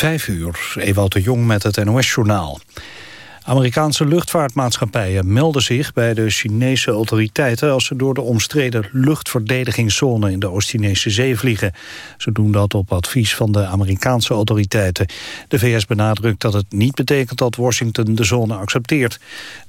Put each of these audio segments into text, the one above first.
Vijf uur, Ewout de Jong met het NOS-journaal. Amerikaanse luchtvaartmaatschappijen melden zich bij de Chinese autoriteiten... als ze door de omstreden luchtverdedigingszone in de Oost-Chinese zee vliegen. Ze doen dat op advies van de Amerikaanse autoriteiten. De VS benadrukt dat het niet betekent dat Washington de zone accepteert.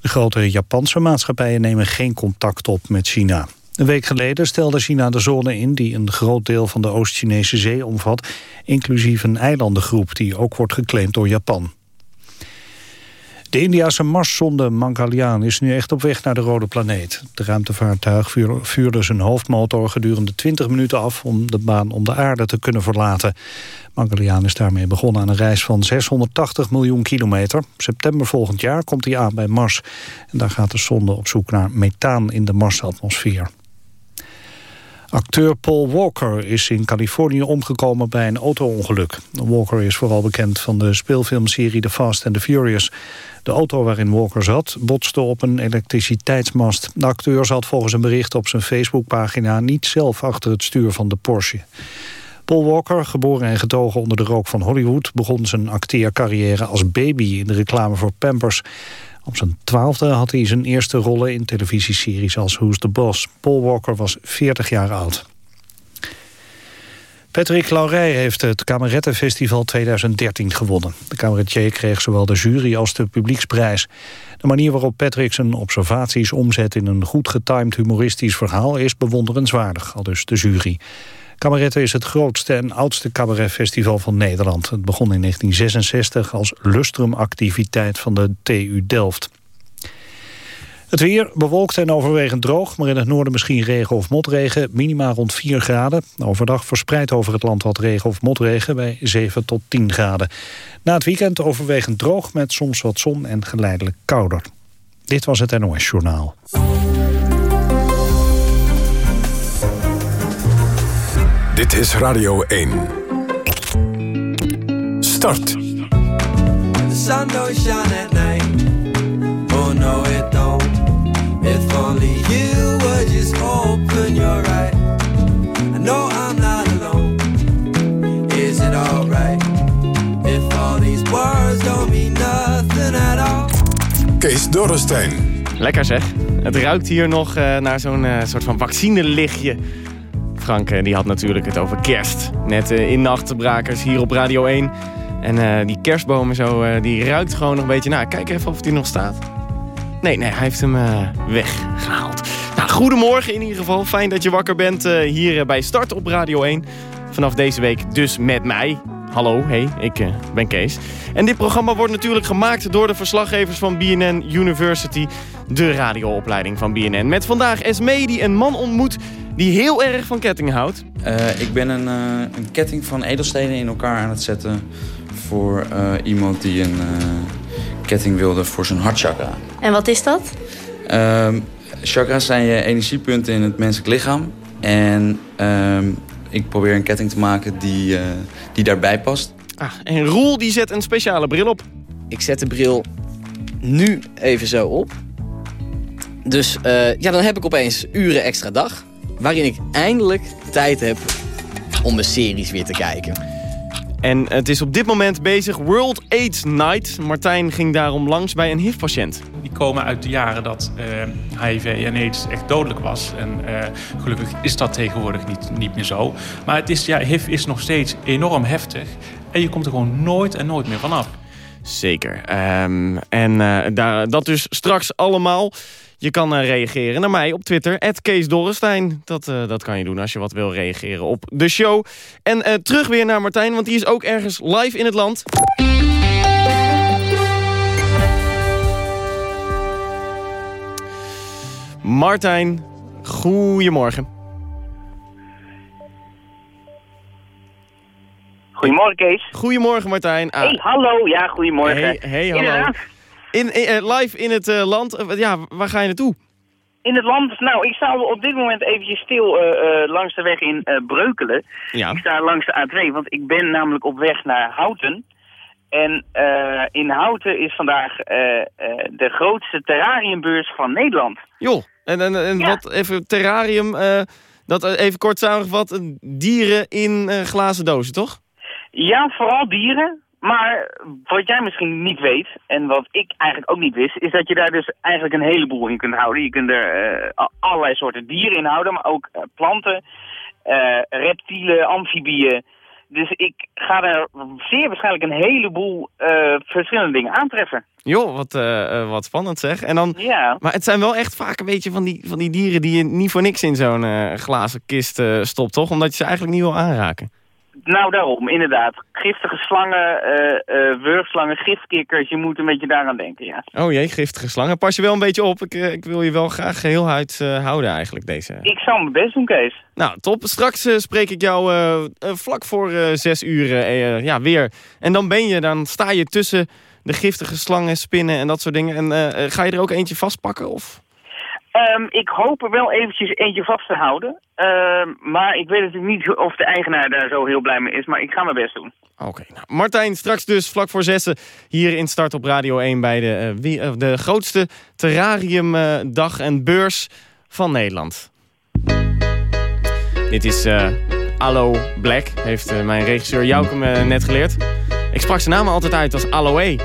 De grote Japanse maatschappijen nemen geen contact op met China. Een week geleden stelde China de zone in die een groot deel van de Oost-Chinese zee omvat, inclusief een eilandengroep die ook wordt geclaimd door Japan. De Indiase Marszonde Mangalyaan is nu echt op weg naar de rode planeet. De ruimtevaartuig vuurde zijn hoofdmotor gedurende 20 minuten af... om de baan om de aarde te kunnen verlaten. Mangalyaan is daarmee begonnen aan een reis van 680 miljoen kilometer. September volgend jaar komt hij aan bij Mars. En daar gaat de zonde op zoek naar methaan in de Marsatmosfeer. Acteur Paul Walker is in Californië omgekomen bij een auto-ongeluk. Walker is vooral bekend van de speelfilmserie The Fast and the Furious. De auto waarin Walker zat botste op een elektriciteitsmast. De acteur zat volgens een bericht op zijn Facebookpagina... niet zelf achter het stuur van de Porsche. Paul Walker, geboren en getogen onder de rook van Hollywood... begon zijn acteercarrière als baby in de reclame voor Pampers. Op zijn twaalfde had hij zijn eerste rollen in televisieseries als Who's the Boss. Paul Walker was 40 jaar oud. Patrick Laurey heeft het Kamerettenfestival 2013 gewonnen. De cabaretier kreeg zowel de jury als de publieksprijs. De manier waarop Patrick zijn observaties omzet in een goed getimed humoristisch verhaal is bewonderenswaardig, al dus de jury. Kameretten is het grootste en oudste cabaretfestival van Nederland. Het begon in 1966 als lustrumactiviteit van de TU Delft. Het weer bewolkt en overwegend droog, maar in het noorden misschien regen of motregen. Minima rond 4 graden. Overdag verspreid over het land wat regen of motregen bij 7 tot 10 graden. Na het weekend overwegend droog met soms wat zon en geleidelijk kouder. Dit was het NOS Journaal. Dit is Radio 1. Start. The sun don't shine at night. Oh no it don't. If only you would just open your eyes. I know I'm not alone. Is it alright? If all these words don't mean nothing at all. Kees Dorrestein. Lekker zeg. Het ruikt hier nog uh, naar zo'n uh, soort van vaccinelichtje. Frank uh, die had natuurlijk het over kerst. Net in Nachtbrakers hier op Radio 1. En die kerstbomen zo, die ruikt gewoon nog een beetje. Nou, kijk even of die nog staat. Nee, nee, hij heeft hem weggehaald. Nou, goedemorgen in ieder geval. Fijn dat je wakker bent hier bij Start op Radio 1. Vanaf deze week dus met mij. Hallo, hey, ik uh, ben Kees. En dit programma wordt natuurlijk gemaakt door de verslaggevers van BNN University. De radioopleiding van BNN. Met vandaag Esme die een man ontmoet die heel erg van kettingen houdt. ik ben een, een, ketting van edelstenen in elkaar aan het zetten... voor iemand die een ketting wilde voor zijn hartchakra. En wat is dat? Um, chakras zijn je energiepunten in het menselijk lichaam. En um, ik probeer een ketting te maken die, uh, die daarbij past. Ah, en Roel die zet een speciale bril op. Ik zet de bril nu even zo op. Dus uh, ja, dan heb ik opeens uren extra dag. Waarin ik eindelijk tijd heb om de series weer te kijken. En het is op dit moment bezig World AIDS Night. Martijn ging daarom langs bij een HIV-patiënt. Die komen uit de jaren dat uh, HIV en AIDS echt dodelijk was. En uh, gelukkig is dat tegenwoordig niet, niet meer zo. Maar het is, ja, HIV is nog steeds enorm heftig. En je komt er gewoon nooit en nooit meer vanaf. Zeker. Um, en uh, daar, dat dus straks allemaal. Je kan uh, reageren naar mij op Twitter, Kees Dorrestein. Dat, uh, dat kan je doen als je wat wil reageren op de show. En uh, terug weer naar Martijn, want die is ook ergens live in het land. Martijn, goedemorgen. Goedemorgen, Kees. Goedemorgen, Martijn. Ah. Hey, hallo. Ja, goedemorgen. Hey, hey hallo. In, in, live in het uh, land, ja, waar ga je naartoe? In het land? Nou, ik sta op dit moment eventjes stil uh, uh, langs de weg in Breukelen. Ja. Ik sta langs de A2, want ik ben namelijk op weg naar Houten. En in Houten is vandaag de grootste terrariumbeurs van Nederland. Joh, en, en, en ja. wat even terrarium, dat even kort samengevat, dieren in glazen dozen, toch? Ja, vooral dieren. Maar wat jij misschien niet weet, en wat ik eigenlijk ook niet wist, is dat je daar dus eigenlijk een heleboel in kunt houden. Je kunt er eh, allerlei soorten dieren in houden, maar ook eh, planten, eh, reptielen, amfibieën. Dus ik ga er zeer waarschijnlijk een heleboel verschillende dingen aantreffen. Joh, wat, wat spannend zeg. En dan, Ja. maar het zijn wel echt vaak een beetje van die, van die dieren... die je niet voor niks in zo'n glazen kist stopt, toch? Omdat je ze eigenlijk niet wil aanraken. Nou, daarom, inderdaad. Giftige slangen, eh eh wurgslangen, gifkikkers, je moet een beetje daaraan denken, ja. Oh jee, giftige slangen. Pas je wel een beetje op. Ik, eh, ik wil je wel graag geheel uit houden eigenlijk, deze... Ik zal mijn best doen, Kees. Nou, top. Straks spreek ik jou vlak voor zes uur ja, weer. En dan ben je, dan sta je tussen de giftige slangen, spinnen en dat soort dingen. En ga je er ook eentje vastpakken? Of? Ehm, ik hoop er wel eventjes eentje vast te houden. Ehm, maar ik weet natuurlijk niet of de eigenaar daar zo heel blij mee is. Maar ik ga mijn best doen. Oké, nou, Martijn, straks dus vlak voor zessen hier in Start op Radio 1 bij de, eh, wie- eh, de grootste terrariumdag en beurs van Nederland. Dit is eh Allo Black, heeft mijn regisseur Jouke me net geleerd. Ik sprak zijn naam altijd uit als Aloe.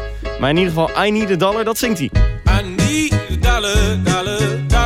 Maar in ieder geval, I Need a Dollar, dat zingt hij. I need a dollar, dollar,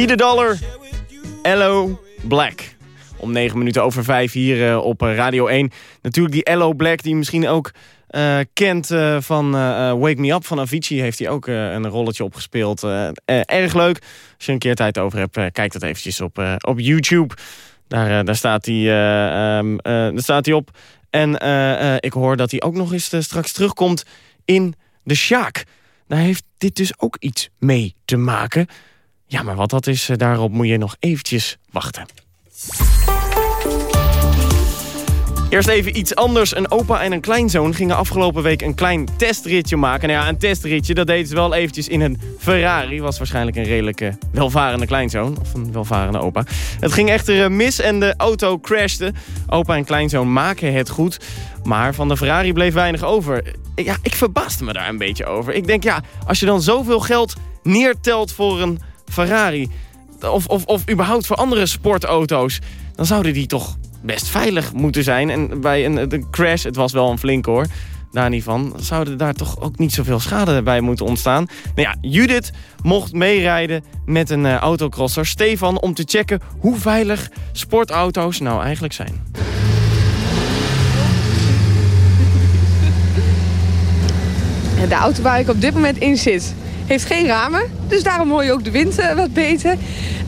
need. I Need a Dollar, Share with you Ello Black. Om 9 minuten over 5 hier eh, op eh, Radio 1. Natuurlijk die Ello Black die misschien ook eh, kent van Wake Me Up van Avicii. Heeft hij ook een rolletje opgespeeld. Erg leuk. Als je een keer tijd over hebt, kijk dat eventjes op, op YouTube. Daar, daar, staat hij, eh, ehm, eh, daar staat hij op. En ik hoor dat hij ook nog eens straks terugkomt in de Sjaak. Daar heeft dit dus ook iets mee te maken. Ja, maar wat dat is, eh, daarop moet je nog eventjes wachten. Eerst even iets anders. Een opa en een kleinzoon gingen afgelopen week een klein testritje maken. Nou ja, een testritje, dat deden ze wel eventjes in een Ferrari. Was waarschijnlijk een redelijke welvarende kleinzoon. Of een welvarende opa. Het ging echter eh, mis en de auto crashte. Opa en kleinzoon maken het goed. Maar van de Ferrari bleef weinig over. Ja, ik verbaasde me daar een beetje over. Ik denk, ja, als je dan zoveel geld neertelt voor een Ferrari... of, of, of überhaupt voor andere sportauto's... dan zouden die toch best veilig moeten zijn. En bij een, crash, het was wel een flink hoor, daar niet van... zouden daar toch ook niet zoveel schade bij moeten ontstaan. Nou ja, Judith mocht meerijden met een eh, autocrosser, Stefan... om te checken hoe veilig sportauto's nou eigenlijk zijn. De auto waar ik op dit moment in zit, heeft geen ramen. Dus daarom hoor je ook de wind eh, wat beter.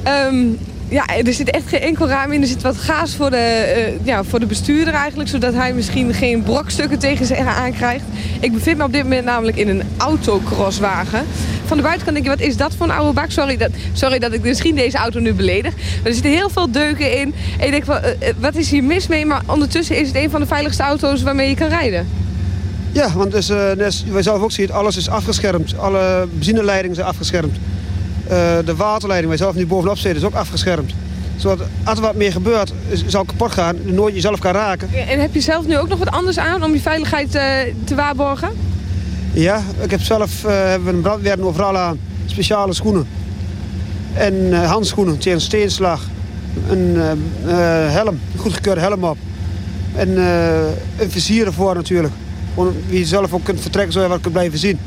Ehm, ja, er zit echt geen enkel raam in. Er zit wat gaas voor de, eh, ja, voor de bestuurder eigenlijk. Zodat hij misschien geen brokstukken tegen zich aankrijgt. Ik bevind me op dit moment namelijk in een autocrosswagen. Van de buitenkant denk je, wat is dat voor een oude bak? Sorry dat, sorry dat ik misschien deze auto nu beledig. Maar er zitten heel veel deuken in. En je denkt, van, eh, wat is hier mis mee? Maar ondertussen is het een van de veiligste auto's waarmee je kan rijden. Ja, want dus, uh, net als wij zelf ook zien, alles is afgeschermd. Alle benzineleidingen zijn afgeschermd. Uh, de waterleiding, waar je zelf nu bovenop zit, is ook afgeschermd. Zodat als er wat meer gebeurt, is- zal kapot gaan. en Nooit jezelf kan raken. En heb je zelf nu ook nog wat anders aan om je veiligheid eh, te waarborgen? Ja, ik heb zelf hebben we een brandweer overal aan. Speciale schoenen. En eh, handschoenen tegen steenslag. Een eh, eh, helm, een goedgekeurde helm op. En eh, een vizier ervoor natuurlijk. Wie je zelf ook kunt vertrekken, zodat je wat kunt blijven zien.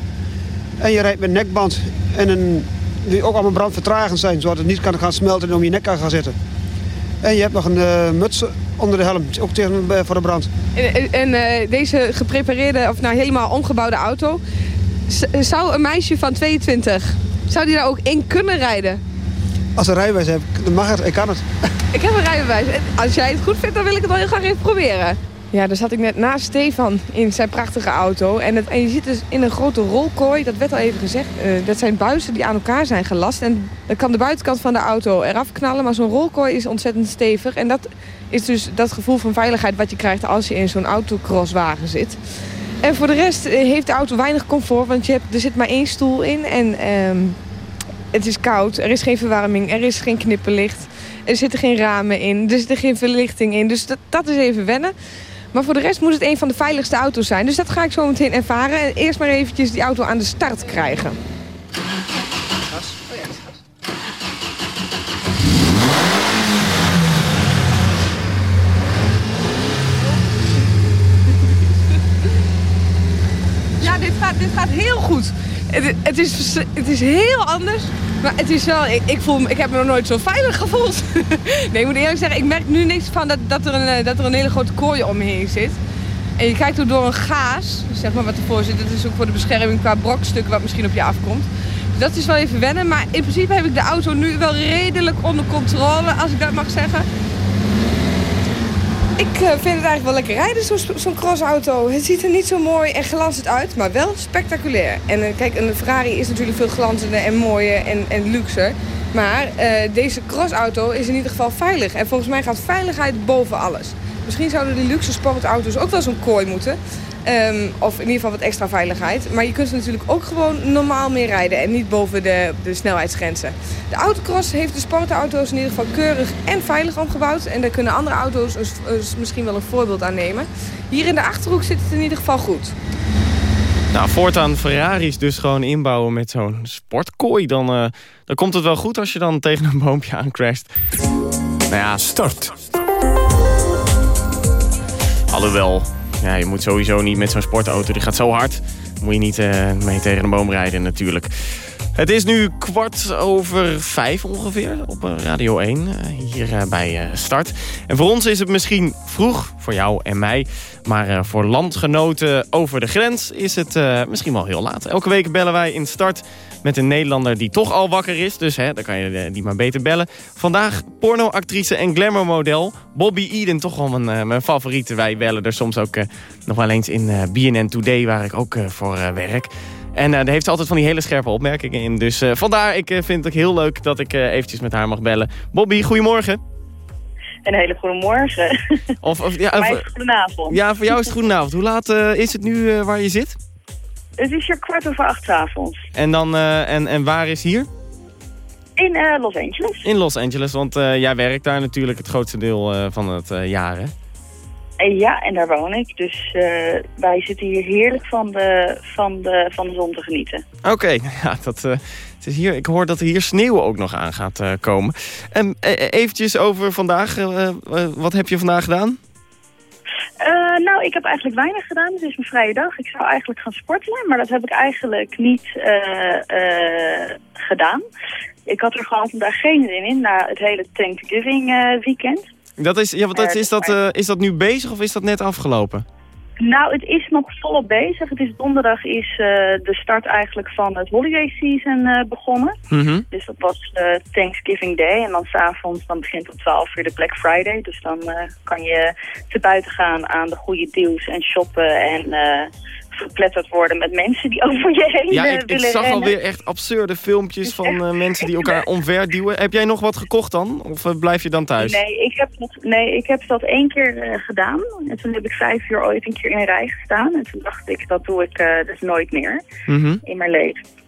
En je rijdt met nekband en een, die ook allemaal brandvertragend zijn, zodat het niet kan gaan smelten en om je nek kan gaan zitten. En je hebt nog een eh, muts onder de helm, ook tegen, eh, voor de brand. En, en- eh, deze geprepareerde, of nou helemaal omgebouwde auto... zou een meisje van 22, zou die daar ook in kunnen rijden? Als een rijbewijs heb, dan mag het, ik kan het. Ik heb een rijbewijs. Als jij het goed vindt, dan wil ik het wel heel graag even proberen. Ja, daar zat ik net naast Stefan in zijn prachtige auto. En, en je zit dus in een grote rolkooi, dat werd al even gezegd. Eh, dat zijn buizen die aan elkaar zijn gelast. En dan kan de buitenkant van de auto eraf knallen. Maar zo'n rolkooi is ontzettend stevig. En dat is dus dat gevoel van veiligheid wat je krijgt als je in zo'n autocrosswagen zit. En voor de rest eh, heeft de auto weinig comfort. Want je hebt, er zit maar één stoel in. En ehm, het is koud, er is geen verwarming, er is geen knipperlicht. Er zitten geen ramen in, er zit er geen verlichting in. Dus dat, dat is even wennen. Maar voor de rest moet het een van de veiligste auto's zijn. Dus dat ga ik zo meteen ervaren. En eerst maar eventjes die auto aan de start krijgen. Ja, dit gaat, dit gaat heel goed. Het, het, is, het is heel anders. Maar het is wel, ik, ik, voel, ik heb me nog nooit zo veilig gevoeld. nee, ik moet eerlijk zeggen, ik merk nu niks van dat, dat, er een, eh, dat er een hele grote kooi om me heen zit. En je kijkt ook door een gaas, zeg maar wat ervoor zit. Dat is ook voor de bescherming qua brokstukken wat misschien op je afkomt. Dus dat is wel even wennen. Maar in principe heb ik de auto nu wel redelijk onder controle, als ik dat mag zeggen. Ik eh, vind het eigenlijk wel lekker rijden, zo'n crossauto. Het ziet er niet zo mooi en glanzend uit, maar wel spectaculair. En eh, kijk, een Ferrari is natuurlijk veel glanzender en mooier en, en luxer. Maar eh, deze crossauto is in ieder geval veilig. En volgens mij gaat veiligheid boven alles. Misschien zouden die luxe sportauto's ook wel zo'n kooi moeten. Ehm, of in ieder geval wat extra veiligheid. Maar je kunt er natuurlijk ook gewoon normaal mee rijden. En niet boven de, de snelheidsgrenzen. De autocross heeft de sportauto's in ieder geval keurig en veilig omgebouwd. En daar kunnen andere auto's dus, dus misschien wel een voorbeeld aan nemen. Hier in de Achterhoek zit het in ieder geval goed. Nou, voortaan Ferraris dus gewoon inbouwen met zo'n sportkooi. Dan, eh, dan komt het wel goed als je dan tegen een boompje aancrasht. Nou ja, Start. alhoewel, ja, je moet sowieso niet met zo'n sportauto. Die gaat zo hard. Moet je niet eh, mee tegen een boom rijden natuurlijk. Het is nu kwart over vijf ongeveer op eh, Radio 1, eh, hier bij Start. En voor ons is het misschien vroeg, voor jou en mij. Maar voor landgenoten over de grens is het misschien wel heel laat. Elke week bellen wij in Start met een Nederlander die toch al wakker is. Dus hè, dan kan je die maar beter bellen. Vandaag pornoactrice en glamourmodel Bobby Eden. Toch wel mijn, mijn favoriete. Wij bellen er soms ook nog wel eens in BNN Today, waar ik ook voor werk. En uh, daar heeft ze altijd van die hele scherpe opmerkingen in. Dus uh, vandaar, ik uh, vind het heel leuk dat ik eventjes met haar mag bellen. Bobby, goedemorgen. Een hele goede morgen. Of, of, ja, voor mij is het goedenavond. Ja, voor jou is het goedenavond. Hoe laat is het nu waar je zit? Het is hier kwart over acht avonds. En, dan, en, en waar is hier? In Los Angeles. In Los Angeles, want jij werkt daar natuurlijk het grootste deel van het jaar, hè? Ja, en daar woon ik. Dus uh, wij zitten hier heerlijk van de, van de, van de zon te genieten. Oké, ja, dat, uh, het is hier, ik hoor dat er hier sneeuw ook nog aan gaat uh, komen. En eventjes over vandaag. wat heb je vandaag gedaan? Nou, ik heb eigenlijk weinig gedaan. Het is mijn vrije dag. Ik zou eigenlijk gaan sporten, maar dat heb ik eigenlijk niet gedaan. Ik had er gewoon vandaag geen zin in na het hele Thanksgiving weekend. Dat is, ja, wat dat, is, dat, is dat nu bezig of is dat net afgelopen? Nou, het is nog volop bezig. Het is donderdag is uh, de start eigenlijk van het holiday season uh, begonnen. Mm -hmm. Dus dat was Thanksgiving Day. En dan s'avonds dan begint om 12 uur de Black Friday. Dus dan kan je te buiten gaan aan de goede deals en shoppen en verpletterd worden met mensen die over je heen ja, ik, ik zag rennen. alweer echt absurde filmpjes van uh, mensen die elkaar omverduwen. Heb jij nog wat gekocht dan? Of uh, blijf je dan thuis? Nee, ik heb dat, nee, ik heb dat één keer gedaan. En toen heb ik vijf uur ooit een keer in een rij gestaan. En toen dacht ik, dat doe ik dus nooit meer mm -hmm. in mijn leven.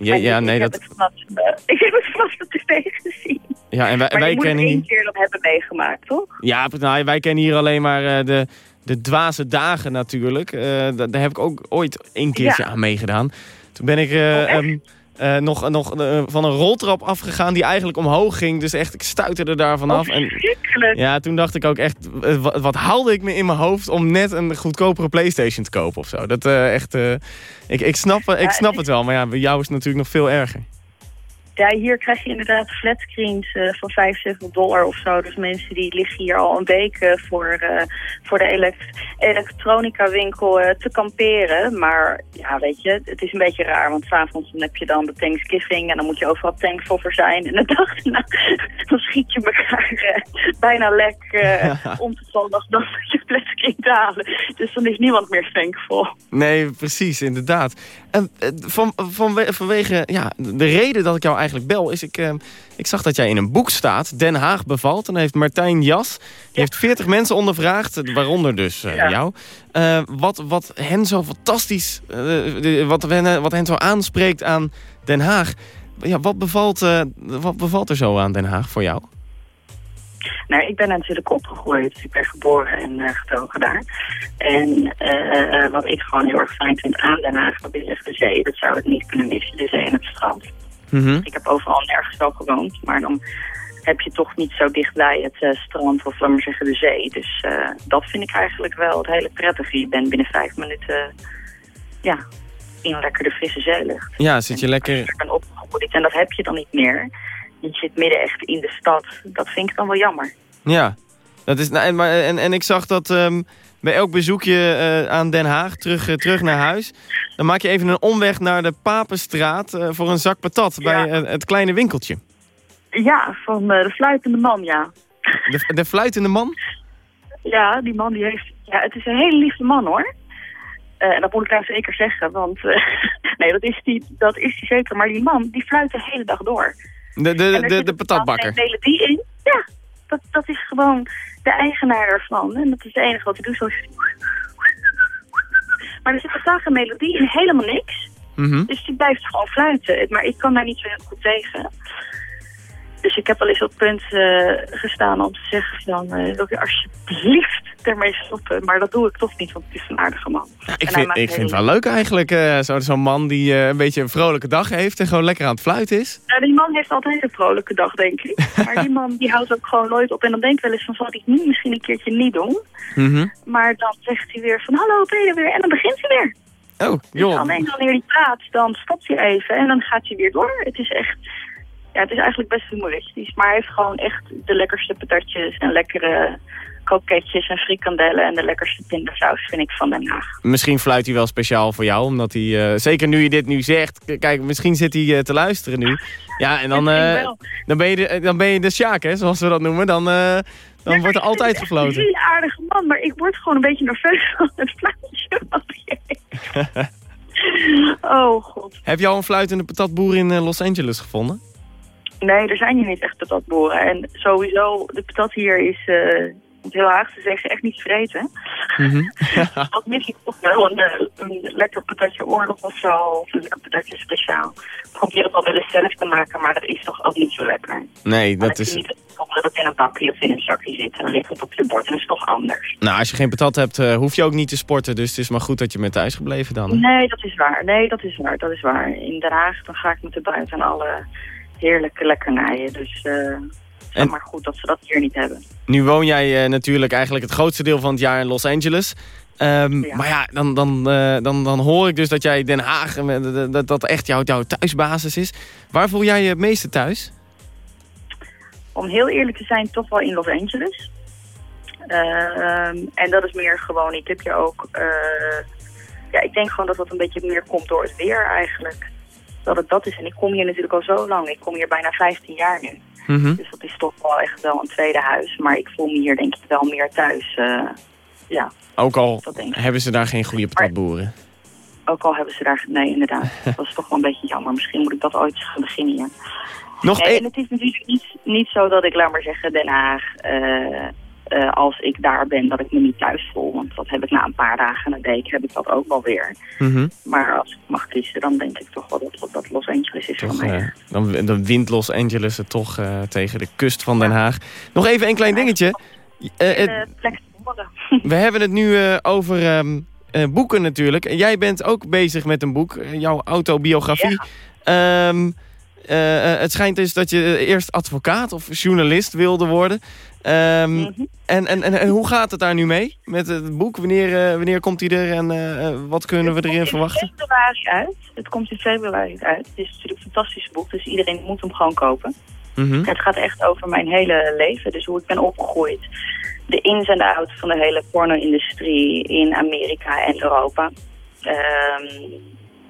Ja, ja, ik, nee, ik dat... Heb het vanaf, ik heb het vanaf de tv gezien. Ja, en wij, maar wij kennen één keer dat hebben meegemaakt, toch? Ja, nou, wij kennen hier alleen maar de de dwaze dagen natuurlijk. Uh, daar, heb ik ook ooit een keertje Ja. aan meegedaan. Toen ben ik uh, Oh, echt? um, uh, nog, nog van een roltrap afgegaan die eigenlijk omhoog ging. Dus echt, ik stuiterde daar vanaf. Oh, En ja, toen dacht ik ook echt, wat, wat haalde ik me in mijn hoofd om net een goedkopere Playstation te kopen of zo. Dat echt, ik, ik snap, ik snap het het wel, maar ja, bij jou is het natuurlijk nog veel erger. Ja, hier krijg je inderdaad flatscreens uh, van 75 dollar of zo. Dus mensen die liggen hier al een week uh, voor, uh, voor de elekt elektronica winkel te kamperen. Maar ja, weet je, het is een beetje raar. Want s'avonds heb je dan de Thanksgiving en dan moet je overal thankful voor zijn. En de dag daarna, dan schiet je elkaar bijna lek om toevallig dan je flatscreen te halen. Dus dan is niemand meer thankful. Nee, precies, inderdaad. En van, van, vanwege ja, de reden dat ik jou eigenlijk bel is... Ik, uh, ik zag dat jij in een boek staat, Den Haag bevalt. En dan heeft Martijn Jas, die ja. heeft 40 mensen ondervraagd, waaronder dus uh, ja. jou. Uh, wat, wat hen zo fantastisch, de, wat, wat hen zo aanspreekt aan Den Haag. Ja, wat, bevalt, wat bevalt er zo aan Den Haag voor jou? Nou, ik ben natuurlijk opgegroeid. Dus ik ben geboren en uh, getogen daar. En uh, wat ik gewoon heel erg fijn vind aan Den Haag, dat is echt de zee. Dat zou ik niet kunnen missen, de zee en het strand. Mm -hmm. Ik heb overal nergens wel gewoond, maar dan heb je toch niet zo dichtbij het uh, strand of laat maar zeggen de zee. Dus dat vind ik eigenlijk wel het hele prettige. Je bent binnen vijf minuten, ja, in lekker de frisse zeelucht. Ja, zit je en lekker... Ik ben opgegroeid en dat heb je dan niet meer je zit midden echt in de stad. Dat vind ik dan wel jammer. Ja, dat is, nou, maar, en, en ik zag dat um, bij elk bezoekje uh, aan Den Haag, terug, uh, terug naar huis... dan maak je even een omweg naar de Papenstraat uh, voor een zak patat ja. bij het kleine winkeltje. Ja, van de fluitende man, ja. De, de fluitende man? Ja, die man die heeft... Ja, het is een hele lieve man, hoor. en dat moet ik daar zeker zeggen, want... nee, dat is, die, dat is die zeker. Maar die man, die fluit de hele dag door. De, de, de, de patatbakker. Er een melodie in. Ja, dat, dat is gewoon de eigenaar ervan. En dat is het enige wat hij doet. Zo... Maar er zit totaal geen melodie in, helemaal niks. Mm -hmm. Dus die blijft gewoon fluiten. Maar ik kan daar niet zo heel goed tegen. Dus ik heb wel eens op het punt uh, gestaan om te zeggen van... Uh, wil je alsjeblieft ermee stoppen. Maar dat doe ik toch niet, want het is een aardige man. Ja, ik vind, ik vind het wel leuk eigenlijk. Uh, Zo'n zo man die een beetje een vrolijke dag heeft en gewoon lekker aan het fluiten is. Ja, die man heeft altijd een vrolijke dag, denk ik. maar die man die houdt ook gewoon nooit op. En dan denk ik wel eens van, zal ik niet misschien een keertje niet doen? Mm -hmm. Maar dan zegt hij weer van, hallo, ben je er weer? En dan begint hij weer. Oh, Dus joh. alleen wanneer hij praat, dan stopt hij even en dan gaat hij weer door. Het is echt, ja, het is eigenlijk best humoristisch. Maar hij heeft gewoon echt de lekkerste patatjes en lekkere kroketjes en frikandellen en de lekkerste pindasaus vind ik van Den Haag. Misschien fluit hij wel speciaal voor jou, omdat hij... eh, zeker nu je dit nu zegt. Kijk, misschien zit hij eh, te luisteren nu. Ja, en dan, eh, dan, ben, je de, dan ben je de Sjaak, hè, zoals we dat noemen. Dan, dan wordt er altijd Een gefloten. hele aardige man, maar ik word gewoon een beetje nerveus van het fluitje. wat oh god. Heb je al een fluitende patatboer in Los Angeles gevonden? Nee, er zijn hier niet echt patatboeren. En sowieso, de patat hier is, om het heel Haag te zeggen, echt niet vreten. Mhm. Wat mis ik toch wel een, eh, een lekker patatje oorlog of zo, of een lekker patatje speciaal. Ik probeer het wel wel eens zelf te maken, maar dat is toch ook niet zo lekker. Nee, dat is... niet het gevoel dat het in een bakje of in een zakje zit en dan ligt het op je bord en dat is toch anders. Nou, als je geen patat hebt, eh, hoef je ook niet te sporten. Dus het is maar goed dat je bent thuis gebleven dan. hè? Nee, dat is waar. Nee, dat is waar. Dat is waar. In Den Haag dan ga ik met de buiten alle heerlijke lekkernijen. Dus eh het is maar goed dat ze dat hier niet hebben. Nu woon jij eh, natuurlijk eigenlijk het grootste deel van het jaar in Los Angeles. Ehm, Ja. Maar ja, dan, dan, eh, dan, dan hoor ik dus dat jij Den Haag, dat, dat, echt jouw, jouw thuisbasis is. Waar voel jij je het meeste thuis? Om heel eerlijk te zijn, toch wel in Los Angeles. Ehm, en dat is meer gewoon, ik heb hier ook... ja, ik denk gewoon dat dat een beetje meer komt door het weer eigenlijk. Dat het dat is. En ik kom hier natuurlijk al zo lang. Ik kom hier bijna 15 jaar nu. Mhm. Dus dat is toch wel echt wel een tweede huis. Maar ik voel me hier denk ik wel meer thuis. eh, ja, Ook al hebben ze daar geen goede patatboeren. Ook al hebben ze daar... Nee, inderdaad. Dat is toch wel een beetje jammer. Misschien moet ik dat ooit gaan beginnen hier. Nog Nee, en het is natuurlijk niet, niet zo dat ik, laat maar zeggen, Den Haag... eh, eh, als ik daar ben, dat ik me niet thuis voel. Want dat heb ik na een paar dagen, een week, heb ik dat ook wel weer. Mhm. Maar als ik mag kiezen, dan denk ik toch wel dat, dat Los Angeles is Toch, voor mij. eh, dan, dan wint Los Angeles het toch eh, tegen de kust van Den Haag. Nog even een klein dingetje. We hebben het nu over ehm, eh, boeken natuurlijk. En jij bent ook bezig met een boek, jouw autobiografie. Ehm, eh, eh, het schijnt dus dat je eerst advocaat of journalist wilde worden. Ehm, Mhm. en, en, en, en hoe gaat het daar nu mee met het boek? Wanneer, eh, wanneer komt hij er en eh, eh, wat kunnen we erin verwachten? Het komt in februari uit. Het komt in februari uit. Het is natuurlijk een fantastisch boek, dus iedereen moet hem gewoon kopen. Mhm. Het gaat echt over mijn hele leven, dus hoe ik ben opgegroeid. De ins en de outs van de hele porno-industrie in Amerika en Europa. Ehm,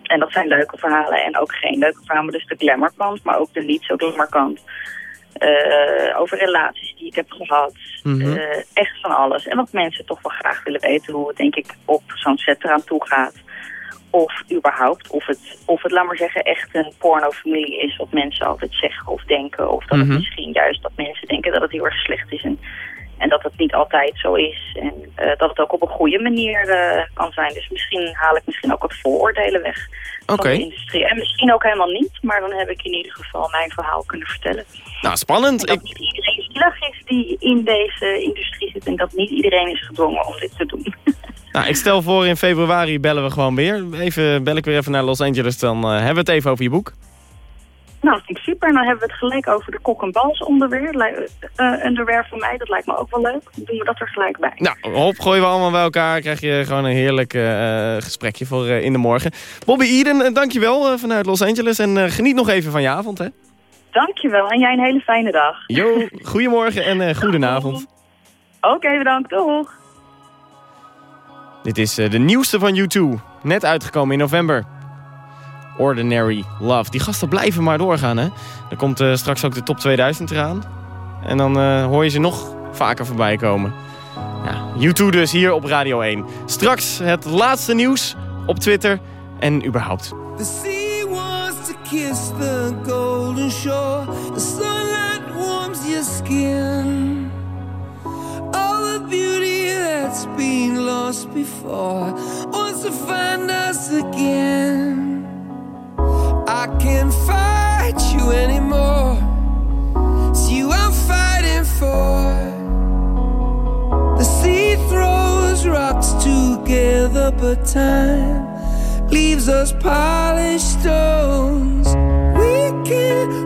en dat zijn leuke verhalen en ook geen leuke verhalen. Dus de glamourkant, maar ook de niet zo glamourkant. Eh over relaties die ik heb gehad. Mhm. Eh, echt van alles. En wat mensen toch wel graag willen weten hoe het denk ik op zo'n set eraan toe gaat. Of überhaupt, of het, of het, laat maar zeggen, echt een pornofamilie is wat mensen altijd zeggen of denken. Of dat Mhm. het misschien juist dat mensen denken dat het heel erg slecht is. En, en dat het niet altijd zo is. En eh, dat het ook op een goede manier eh, kan zijn. Dus misschien haal ik misschien ook wat vooroordelen weg van de industrie. En misschien ook helemaal niet, maar dan heb ik in ieder geval mijn verhaal kunnen vertellen. Nou, spannend. En dat Ik, niet iedereen zielig is die in deze industrie zit. En dat niet iedereen is gedwongen om dit te doen. nou, ik stel voor in februari bellen we gewoon weer. Even, bel ik weer even naar Los Angeles, dan eh, hebben we het even over je boek. Nou, vind ik super. En dan hebben we het gelijk over de kok en bals onderweer. Lij- eh, underwear van mij, dat lijkt me ook wel leuk. Dan doen we dat er gelijk bij. Nou, hop, gooien we allemaal bij elkaar. Krijg je gewoon een heerlijk eh, gesprekje voor eh, in de morgen. Bobby Eden, eh, dankjewel uh, vanuit Los Angeles. En eh, geniet nog even van je avond, hè. Dankjewel en jij een hele fijne dag. Jo, goedemorgen en eh goedenavond. Oké, bedankt. Doeg. Dit is eh, de nieuwste van U2. Net uitgekomen in november. Ordinary Love. Die gasten blijven maar doorgaan, hè. Er komt eh, straks ook de top 2000 eraan. En dan eh, hoor je ze nog vaker voorbij komen. Ja, U2 dus hier op Radio 1. Straks het laatste nieuws op Twitter en überhaupt. The sea to kiss the golden shore. The warms your skin. All the beauty that's been lost before wants to find us again. I can't fight you anymore. It's you I'm fighting for. The sea throws rocks together, but time leaves us polished stones. We can't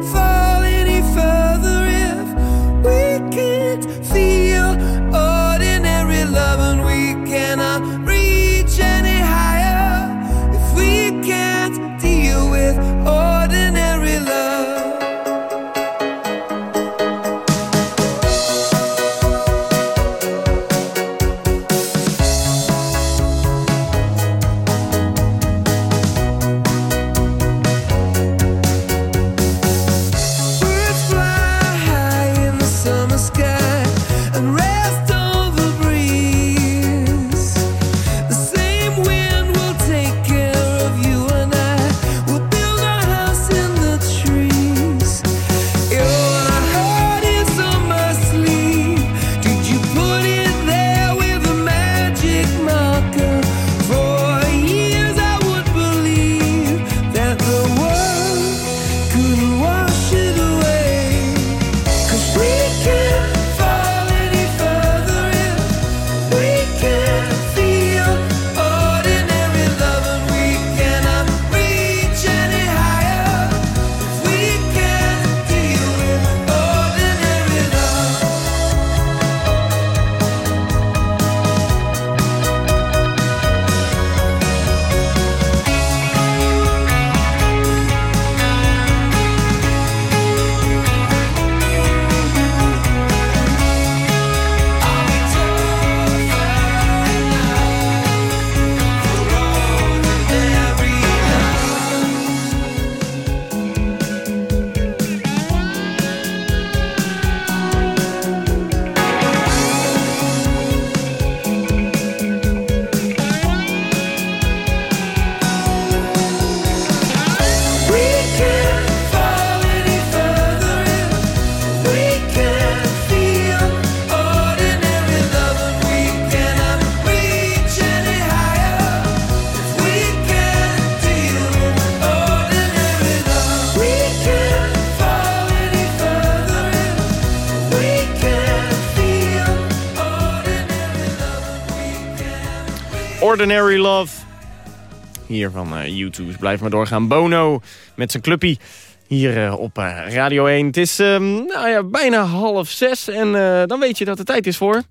Ordinary Love. Hier van uh, YouTube. Blijf maar doorgaan. Bono met zijn clubpie. Hier uh, op uh, Radio 1. Het is um, nou ja, bijna half zes. En dan weet je dat het tijd is voor...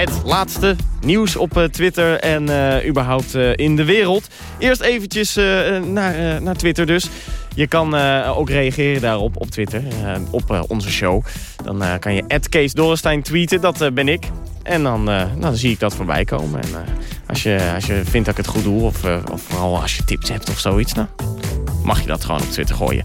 Het laatste nieuws op Twitter en überhaupt in de wereld. Eerst eventjes naar, naar Twitter dus. Je kan ook reageren daarop op Twitter, op onze show. Dan kan je Kees tweeten, dat ben ik. En dan, dan zie ik dat voorbij komen. En als, je, als je vindt dat ik het goed doe, of, of vooral als je tips hebt of zoiets... Nou, mag je dat gewoon op Twitter gooien.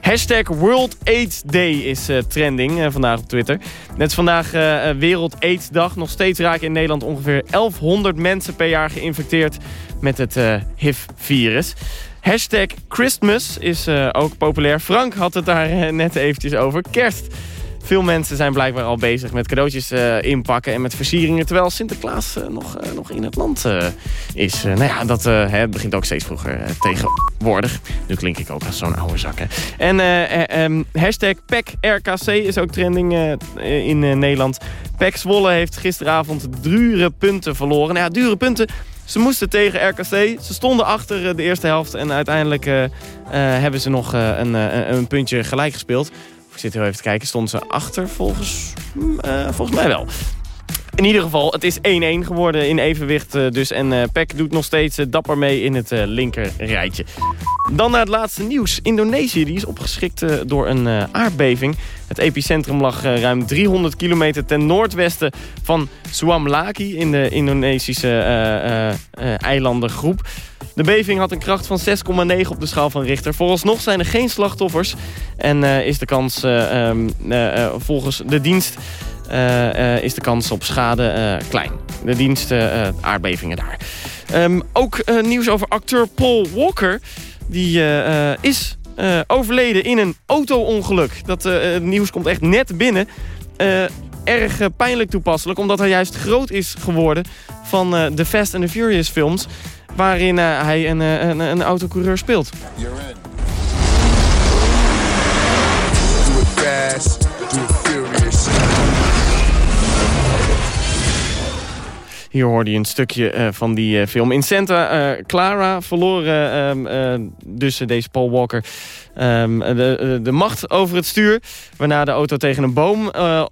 Hashtag World AIDS Day is uh, trending uh, vandaag op Twitter. Net vandaag uh, Wereld AIDS Dag. Nog steeds raken in Nederland ongeveer 1100 mensen per jaar geïnfecteerd met het HIV-virus. Hashtag Christmas is ook populair. Frank had het daar net eventjes over. Kerst. Veel mensen zijn blijkbaar al bezig met cadeautjes uh, inpakken en met versieringen... terwijl Sinterklaas nog, nog in het land is. nou ja, dat hè, begint ook steeds vroeger tegenwoordig. Nu klink ik ook als zo'n oude zak. Hè. En um, hashtag PECRKC is ook trending in Nederland. PEC Zwolle heeft gisteravond dure punten verloren. Nou ja, dure punten... Ze moesten tegen RKC. Ze stonden achter eh, de eerste helft. En uiteindelijk hebben ze nog een, een, puntje gelijk gespeeld. Ik zit heel even te kijken. Stonden ze achter volgens, volgens mij wel. In ieder geval, het is 1-1 geworden in evenwicht dus. En uh, Peck doet nog steeds dapper mee in het linker rijtje. Dan naar het laatste nieuws. Indonesië die is opgeschikt door een aardbeving. Het epicentrum lag ruim 300 kilometer ten noordwesten van Suamlaki... in de Indonesische eilandengroep. De beving had een kracht van 6,9 op de schaal van Richter. Vooralsnog zijn er geen slachtoffers. En is de kans um, volgens de dienst is de kans op schade uh, klein. De dienst aardbevingen daar. Um, ook nieuws over acteur Paul Walker. Die is overleden in een auto-ongeluk. Dat nieuws komt echt net binnen. erg pijnlijk toepasselijk, omdat hij juist groot is geworden van de Fast and the Furious films. Waarin hij een, een, een autocoureur speelt. Hier hoorde je een stukje uh, van die uh, film. In Santa uh, Clara verloren ehm, dus deze Paul Walker um, de, de, macht over het stuur. Waarna de auto tegen een boom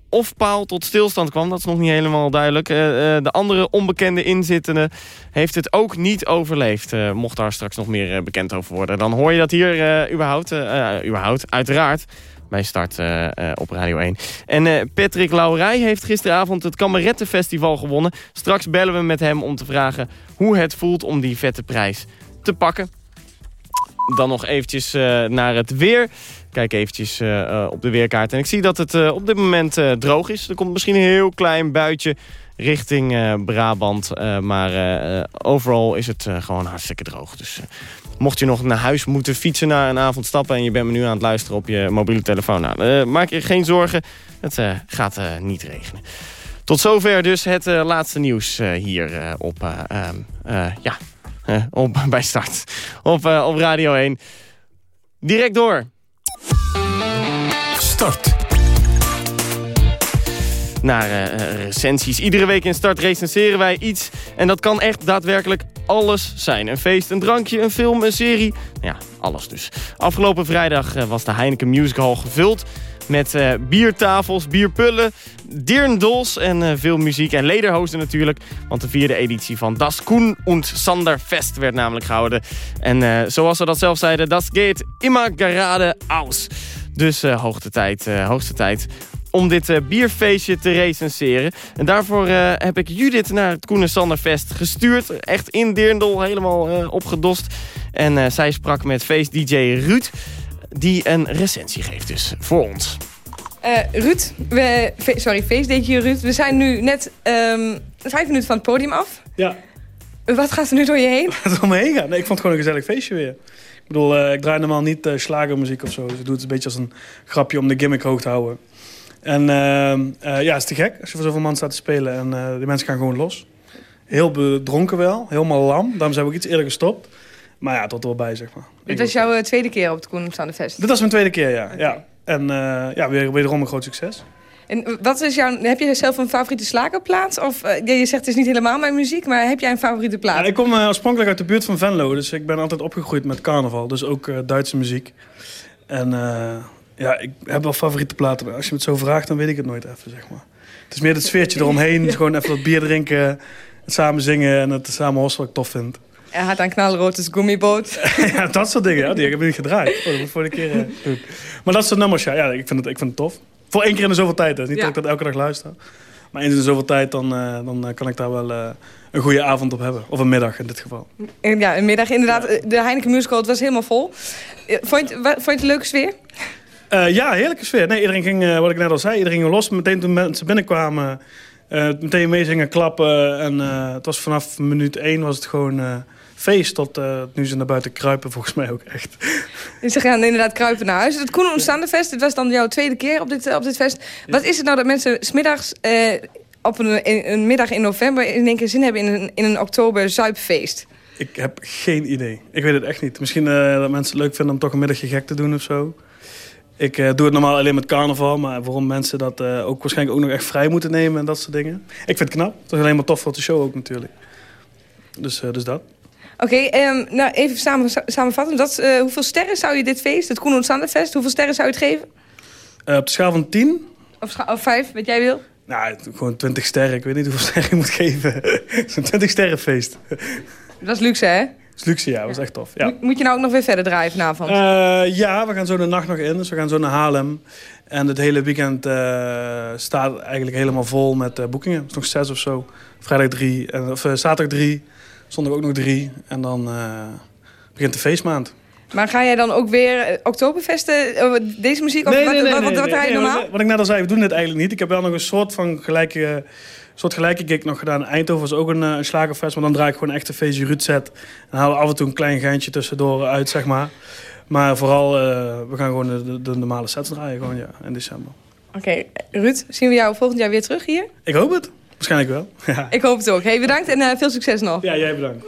of paal tot stilstand kwam. Dat is nog niet helemaal duidelijk. de andere onbekende inzittende heeft het ook niet overleefd. mocht daar straks nog meer bekend over worden. Dan hoor je dat hier überhaupt, überhaupt, uiteraard bij start uh, op Radio 1. En uh, Patrick Laurij heeft gisteravond het Kamerettenfestival gewonnen. Straks bellen we met hem om te vragen hoe het voelt om die vette prijs te pakken. Dan nog eventjes naar het weer. Kijk eventjes op de weerkaart. En ik zie dat het op dit moment droog is. Er komt misschien een heel klein buitje richting Brabant. maar overal is het gewoon hartstikke droog. Dus Mocht je nog naar huis moeten fietsen na een avond stappen... en je bent me nu aan het luisteren op je mobiele telefoon... Nou, maak je geen zorgen, het gaat niet regenen. Tot zover dus het laatste nieuws hier op, ehm, ja, op, bij Start op, op Radio 1. Direct door. Start naar uh, recensies. Iedere week in Start recenseren wij iets. En dat kan echt daadwerkelijk alles zijn. Een feest, een drankje, een film, een serie. Ja, alles dus. Afgelopen vrijdag uh, was de Heineken Music Hall gevuld met biertafels, bierpullen, dirndols en veel muziek. En lederhozen natuurlijk, want de vierde editie van Das Koen und Sander Fest werd namelijk gehouden. En zoals ze dat zelf zeiden, das geht immer gerade aus. Dus hoogste, tijd, hoogste tijd om dit uh, bierfeestje te recenseren. En daarvoor uh, heb ik Judith naar het Koen Sanderfest gestuurd. Echt in Deerndel, helemaal uh, opgedost. En zij sprak met feest-dj Ruud, die een recensie geeft dus voor ons. Ruud, we, sorry, feest-dj Ruud. We zijn nu net um, vijf minuten van het podium af. Ja. Wat gaat er nu door je heen? Wat er omheen gaat? Nee, ik vond het gewoon een gezellig feestje weer. Ik bedoel, ik draai normaal niet slagermuziek of zo. Dus ik doe het een beetje als een grapje om de gimmick hoog te houden. En uh, uh, ja, het is te gek als je voor zoveel man staat te spelen. En uh, de mensen gaan gewoon los. Heel bedronken wel, helemaal lam. Daarom zijn we ook iets eerder gestopt. Maar ja, tot er wel bij, zeg maar. Dit was jouw tweede keer op het Koen Fest? Dit was mijn tweede keer, ja. ja. En ja, weer, wederom een groot succes. En wat is jouw, heb je zelf een favoriete slagerplaats? Of eh, je zegt het is niet helemaal mijn muziek, maar heb jij een favoriete plaat? Ja, ik kom eh, oorspronkelijk uit de buurt van Venlo, dus ik ben altijd opgegroeid met carnaval. Dus ook eh, Duitse muziek. En eh, ja, ik heb wel favoriete platen, maar als je me het zo vraagt, dan weet ik het nooit even, zeg maar. Het is meer het sfeertje eromheen, gewoon even wat bier drinken, het samen zingen en het samen hossen wat ik tof vind. Er had aan knalrood is gummiboot. ja, dat soort dingen, ja, die heb ik niet gedraaid. Oh, dat moet ik voor de keer eh, doen. Maar dat soort nummers, ja, ja ik, vind het, ik vind het tof. Voor één keer in de zoveel tijd, dus niet Ja. dat ik dat elke dag luister. Maar eens in de zoveel tijd, dan, eh, dan eh, kan ik daar wel een goede avond op hebben. Of een middag in dit geval. Ja, een middag inderdaad. De Heineken Musical, het was helemaal vol. Vond je, vond je het een leuke sfeer? Eh, ja, heerlijke sfeer. Nee, iedereen ging, eh, wat ik net al zei, iedereen ging los. Meteen toen mensen binnenkwamen, eh, meteen mee zingen klappen. En het was vanaf minuut één was het gewoon feest tot nu ze naar buiten kruipen, volgens mij ook echt. Dus Ze gaan inderdaad kruipen naar huis. Het Koen Ontstaande Fest, dit was dan jouw tweede keer op dit, op dit fest. Wat is het nou dat mensen smiddags eh op een, een, middag in november... in één keer zin hebben in een, in een oktober zuipfeest? Ik heb geen idee. Ik weet het echt niet. Misschien dat mensen het leuk vinden om toch een middagje gek te doen of zo. Ik eh, doe het normaal alleen met carnaval, maar waarom mensen dat eh, ook waarschijnlijk ook nog echt vrij moeten nemen en dat soort dingen. Ik vind het knap. Het is alleen maar tof voor de show ook natuurlijk. Dus, eh, dus dat. Oké, ehm, nou even samen, samenvatten. Dat, hoeveel sterren zou je dit feest, het Koen Fest... hoeveel sterren zou je het geven? Op de schaal van 10 Of, scha- of vijf, wat jij wil? Nou, gewoon 20 sterren. Ik weet niet hoeveel sterren je moet geven. Het is een 20 sterren feest. Dat is luxe, hè? Is luxe, ja. Dat was echt tof. Ja. Moet- je nou ook nog weer verder draaien vanavond? Eh, ja, we gaan zo de nacht nog in. Dus we gaan zo naar Haarlem. En het hele weekend eh, staat eigenlijk helemaal vol met eh, boekingen. Het is nog zes of zo. Vrijdag drie. En, of zaterdag drie. Zondag ook nog drie. En dan begint de feestmaand. Maar ga jij dan ook weer Oktoberfesten, deze muziek? Of wat, wat, wat, wat draai je Nee, normaal? Wat, wat ik net al zei, we doen dit eigenlijk niet. Ik heb wel nog een soort van gelijke, soort gelijke gig nog gedaan. Eindhoven was ook een, eh, een slagerfest. Maar dan draai ik gewoon echt een feestje Ruud set. En halen af en toe een klein geintje tussendoor uit, zeg maar. Maar vooral, eh, we gaan gewoon de, de, normale sets draaien gewoon, ja, in december. Oké, Ruud, zien we jou volgend jaar weer terug hier? Ik hoop het. Waarschijnlijk wel. Ja, Ik hoop het ook. Hey, bedankt en eh, veel succes nog. ja jij bedankt.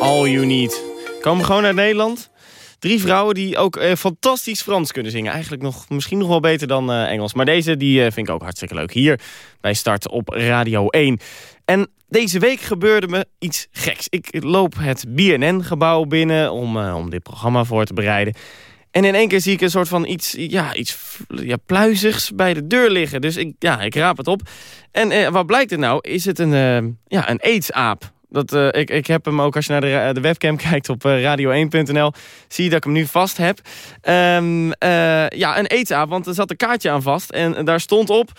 All You Need. Komen gewoon uit Nederland. Drie vrouwen die ook eh, fantastisch Frans kunnen zingen. Eigenlijk nog, misschien nog wel beter dan eh, Engels. Maar deze die, eh, vind ik ook hartstikke leuk. Hier bij Start op Radio 1. En deze week gebeurde me iets geks. Ik loop het BNN-gebouw binnen om, om dit programma voor te bereiden. En in één keer zie ik een soort van iets, ja, iets ja, pluizigs bij de deur liggen. Dus ik, ja, ik raap het op. En eh, wat blijkt er nou? Is het een, eh, ja, een aap Dat, eh, ik, ik heb hem ook, als je naar de, de webcam kijkt op eh, radio1.nl... zie je dat ik hem nu vast heb. Ehm, eh, ja, een aap want er zat een kaartje aan vast. En daar stond op...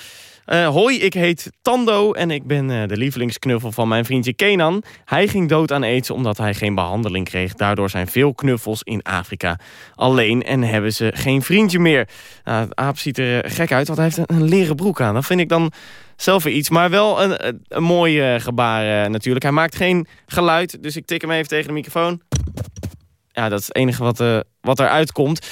eh, hoi, ik heet Tando en ik ben eh, de lievelingsknuffel van mijn vriendje Kenan. Hij ging dood aan aids omdat hij geen behandeling kreeg. Daardoor zijn veel knuffels in Afrika alleen en hebben ze geen vriendje meer. Nou, het aap ziet er eh, gek uit, want hij heeft een, leren broek aan. Dat vind ik dan zelf weer iets, maar wel een, een, mooi gebaar natuurlijk. Hij maakt geen geluid, dus ik tik hem even tegen de microfoon. Ja, dat is het enige wat, eh wat eruit komt.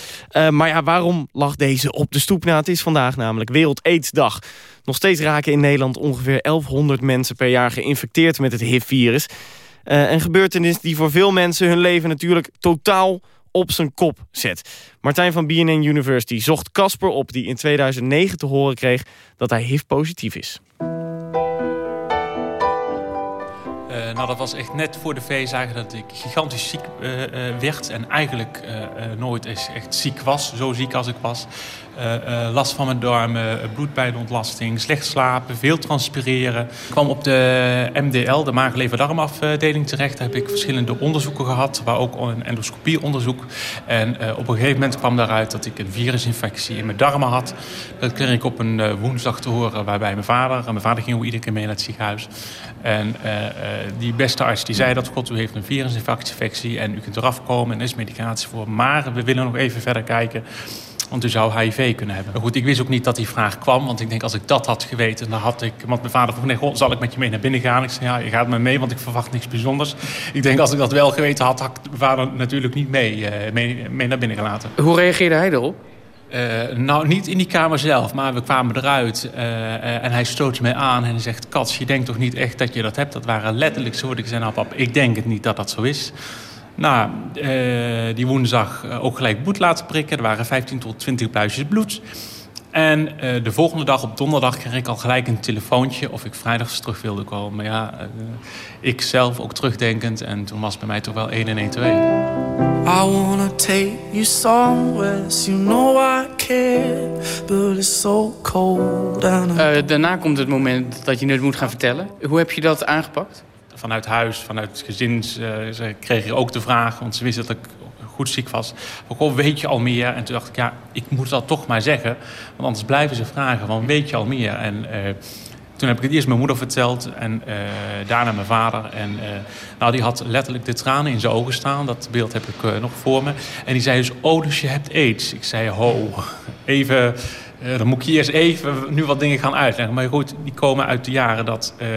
Maar ja, waarom lag deze op de stoep? Nou, het is vandaag namelijk Wereld Aidsdag. Nog steeds raken in Nederland ongeveer 1100 mensen per jaar geïnfecteerd met het HIV-virus. Eh, een gebeurtenis die voor veel mensen hun leven natuurlijk totaal op zijn kop zet. Martijn van BNN University zocht Casper op... die in 2009 te horen kreeg dat hij HIV-positief is. Nou, dat was echt net voor de feestdagen dat ik gigantisch ziek eh, eh, werd. En eigenlijk eh, eh, nooit eens echt ziek was. Zo ziek als ik was. Eh, eh, last van mijn darmen, eh, bloedpijnontlasting, slecht slapen, veel transpireren. Ik kwam op de MDL, de maag-lever-darmafdeling terecht. Daar heb ik verschillende onderzoeken gehad, waar ook een endoscopieonderzoek. En eh, op een gegeven moment kwam daaruit dat ik een virusinfectie in mijn darmen had. Dat kreeg ik op een eh, woensdag te horen waarbij mijn vader... En mijn vader ging ook iedere keer mee naar het ziekenhuis. En eh, eh, die beste arts die zei dat God, u heeft een virusinfectie en u kunt eraf komen en er is medicatie voor. Maar we willen nog even verder kijken. Want u zou HIV kunnen hebben. Maar goed, ik wist ook niet dat die vraag kwam. Want ik denk, als ik dat had geweten, dan had ik... Want mijn vader vroeg, nee, goh, zal ik met je mee naar binnen gaan? Ik zei, ja, je gaat me mee, want ik verwacht niks bijzonders. Ik denk, als ik dat wel geweten had, had ik mijn vader natuurlijk niet mee, eh, mee, mee naar binnen gelaten. Hoe reageerde hij erop? Eh, nou, niet in die kamer zelf, maar we kwamen eruit eh, eh, en hij stoot mij aan en hij zegt... Kats, je denkt toch niet echt dat je dat hebt? Dat waren letterlijk dat ik pap, ik denk het niet dat dat zo is. Nou, die woensdag ook gelijk bloed laten prikken. Er waren 15 tot 20 buisjes bloed. En eh, de volgende dag, op donderdag, kreeg ik al gelijk een telefoontje... of ik vrijdags terug wilde komen. Maar ja, eh, ik zelf ook terugdenkend. En toen was bij mij toch wel 1 en 1 2. I wanna take you somewhere, you know I care, but it's so cold and Eh, daarna komt het moment dat je het moet gaan vertellen. Hoe heb je dat aangepakt? vanuit huis, vanuit het gezins, eh, ze kreeg ik ook de vraag, want ze wisten dat ik goed ziek was. Van, goh, weet je al meer? En toen dacht ik, ja, ik moet dat toch maar zeggen. Want anders blijven ze vragen, van, weet je al meer? En eh, toen heb ik het eerst mijn moeder verteld en eh, daarna mijn vader. En eh, nou, die had letterlijk de tranen in zijn ogen staan. Dat beeld heb ik nog voor me. En die zei dus, oh, dus je hebt aids. Ik zei, ho, even... eh, dan moet ik je eerst even nu wat dingen gaan uitleggen. Maar goed, die komen uit de jaren dat eh,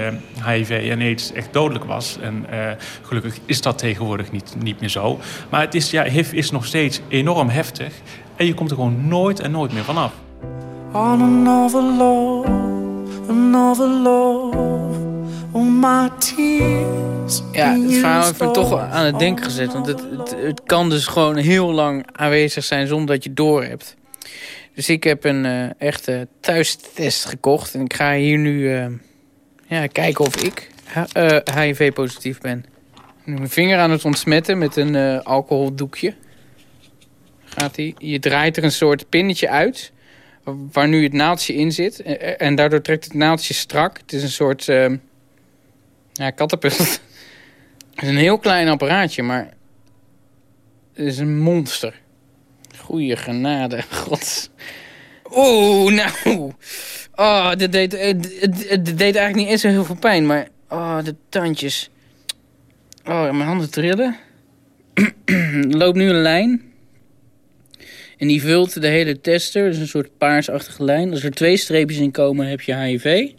HIV en AIDS echt dodelijk was. En eh, gelukkig is dat tegenwoordig niet, niet meer zo. Maar het is, ja, HIV is nog steeds enorm heftig. En je komt er gewoon nooit en nooit meer vanaf. on another love, another love, all my tears. Ja, het verhaal heeft me toch aan het denken gezet. Want het, het, het kan dus gewoon heel lang aanwezig zijn zonder dat je door hebt. Dus ik heb een eh, echte thuistest gekocht. En ik ga hier nu eh, ja, kijken of ik HIV-positief ben. Ben mijn vinger aan het ontsmetten met een eh, alcoholdoekje. Gaat hij. Je draait er een soort pinnetje uit. Waar nu het naaldje in zit. En, daardoor trekt het naaldje strak. Het is een soort... eh, ja, kattenpuzzel. Het is een heel klein apparaatje, maar het is een monster. Goeie genade, god. Oeh, nou. Oh, dit deed, het, het, het deed eigenlijk niet eens zo heel veel pijn, maar... Oh, de tandjes. Oh, mijn handen trillen. loopt nu een lijn. En die vult de hele tester. Is een soort paarsachtige lijn. Als er twee streepjes in komen, heb je HIV.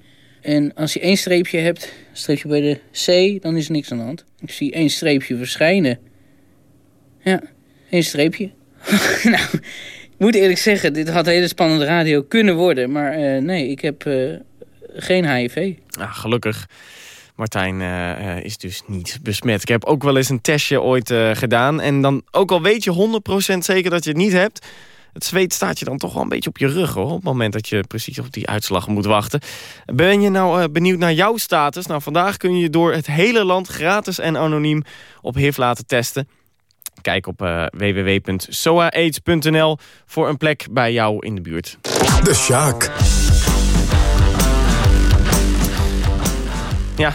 En als je één streepje hebt, streepje bij de C, dan is er niks aan de hand. Ik zie één streepje verschijnen. Ja, één streepje. nou, ik moet eerlijk zeggen, dit had hele spannende radio kunnen worden. Maar eh, nee, ik heb eh, geen HIV. Ja, gelukkig. Martijn eh, is dus niet besmet. Ik heb ook wel eens een testje ooit gedaan. En dan, ook al weet je 100% zeker dat je het niet hebt... het zweet staat je dan toch wel een beetje op je rug, hoor. Op het moment dat je precies op die uitslag moet wachten. Ben je nou benieuwd naar jouw status? Nou, vandaag kun je je door het hele land gratis en anoniem op HIV laten testen. Kijk op eh www.soaaids.nl voor een plek bij jou in de buurt. De Sjaak. Ja,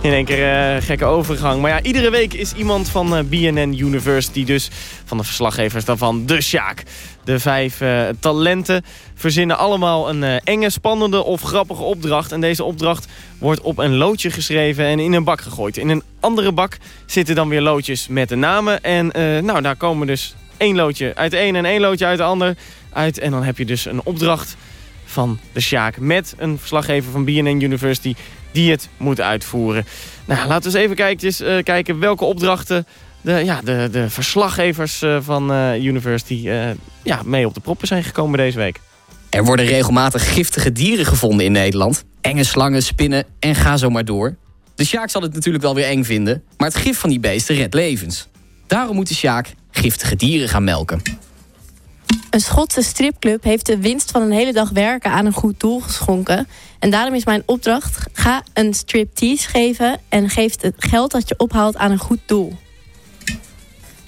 in één keer eh, gekke overgang. Maar ja, iedere week is iemand van eh, BNN University dus... van de verslaggevers daarvan, de Sjaak. De vijf eh, talenten verzinnen allemaal een eh, enge, spannende of grappige opdracht. En deze opdracht wordt op een loodje geschreven en in een bak gegooid. In een andere bak zitten dan weer loodjes met de namen. En eh, nou, daar komen dus één loodje uit de een en één loodje uit de ander uit. En dan heb je dus een opdracht van de Sjaak met een verslaggever van BNN University die het moet uitvoeren. Nou, laten we eens even kijken, kijken welke opdrachten de, ja, de, de verslaggevers eh, van eh, University eh, ja, mee op de proppen zijn gekomen deze week. Er worden regelmatig giftige dieren gevonden in Nederland. Enge slangen, spinnen en ga zo maar door. De Sjaak zal het natuurlijk wel weer eng vinden, maar het gif van die beesten redt levens. Daarom moet de Sjaak giftige dieren gaan melken. Een Schotse stripclub heeft de winst van een hele dag werken aan een goed doel geschonken. En daarom is mijn opdracht: ga een striptease geven en geef het geld dat je ophaalt aan een goed doel.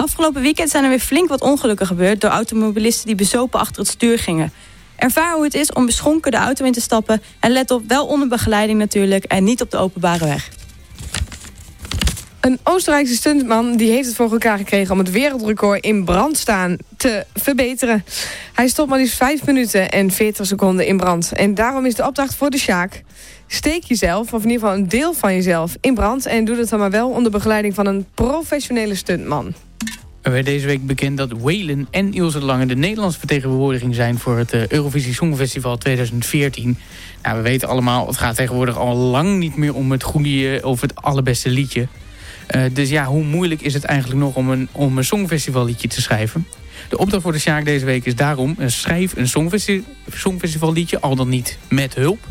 Afgelopen weekend zijn er weer flink wat ongelukken gebeurd... door automobilisten die bezopen achter het stuur gingen. Ervaar hoe het is om beschonken de auto in te stappen... en let op, wel onder begeleiding natuurlijk... en niet op de openbare weg. Een Oostenrijkse stuntman die heeft het voor elkaar gekregen om het wereldrecord in brand staan te verbeteren. Hij stopt maar liefst 5 minuten en 40 seconden in brand. En daarom is de opdracht voor de Sjaak. Steek jezelf, of in ieder geval een deel van jezelf, in brand. En doe dat dan maar wel onder begeleiding van een professionele stuntman. Er werd deze week bekend dat Waylon en Ilse de Lange... de Nederlandse vertegenwoordiging zijn voor het eh, Eurovisie Songfestival 2014. Nou, we weten allemaal, het gaat tegenwoordig al lang niet meer om het goede of het allerbeste liedje. Eh, dus ja, hoe moeilijk is het eigenlijk nog om een, om een songfestivalliedje te schrijven? De opdracht voor de Sjaak deze week is daarom... eh, schrijf een songfesti songfestivalliedje, al dan niet met hulp.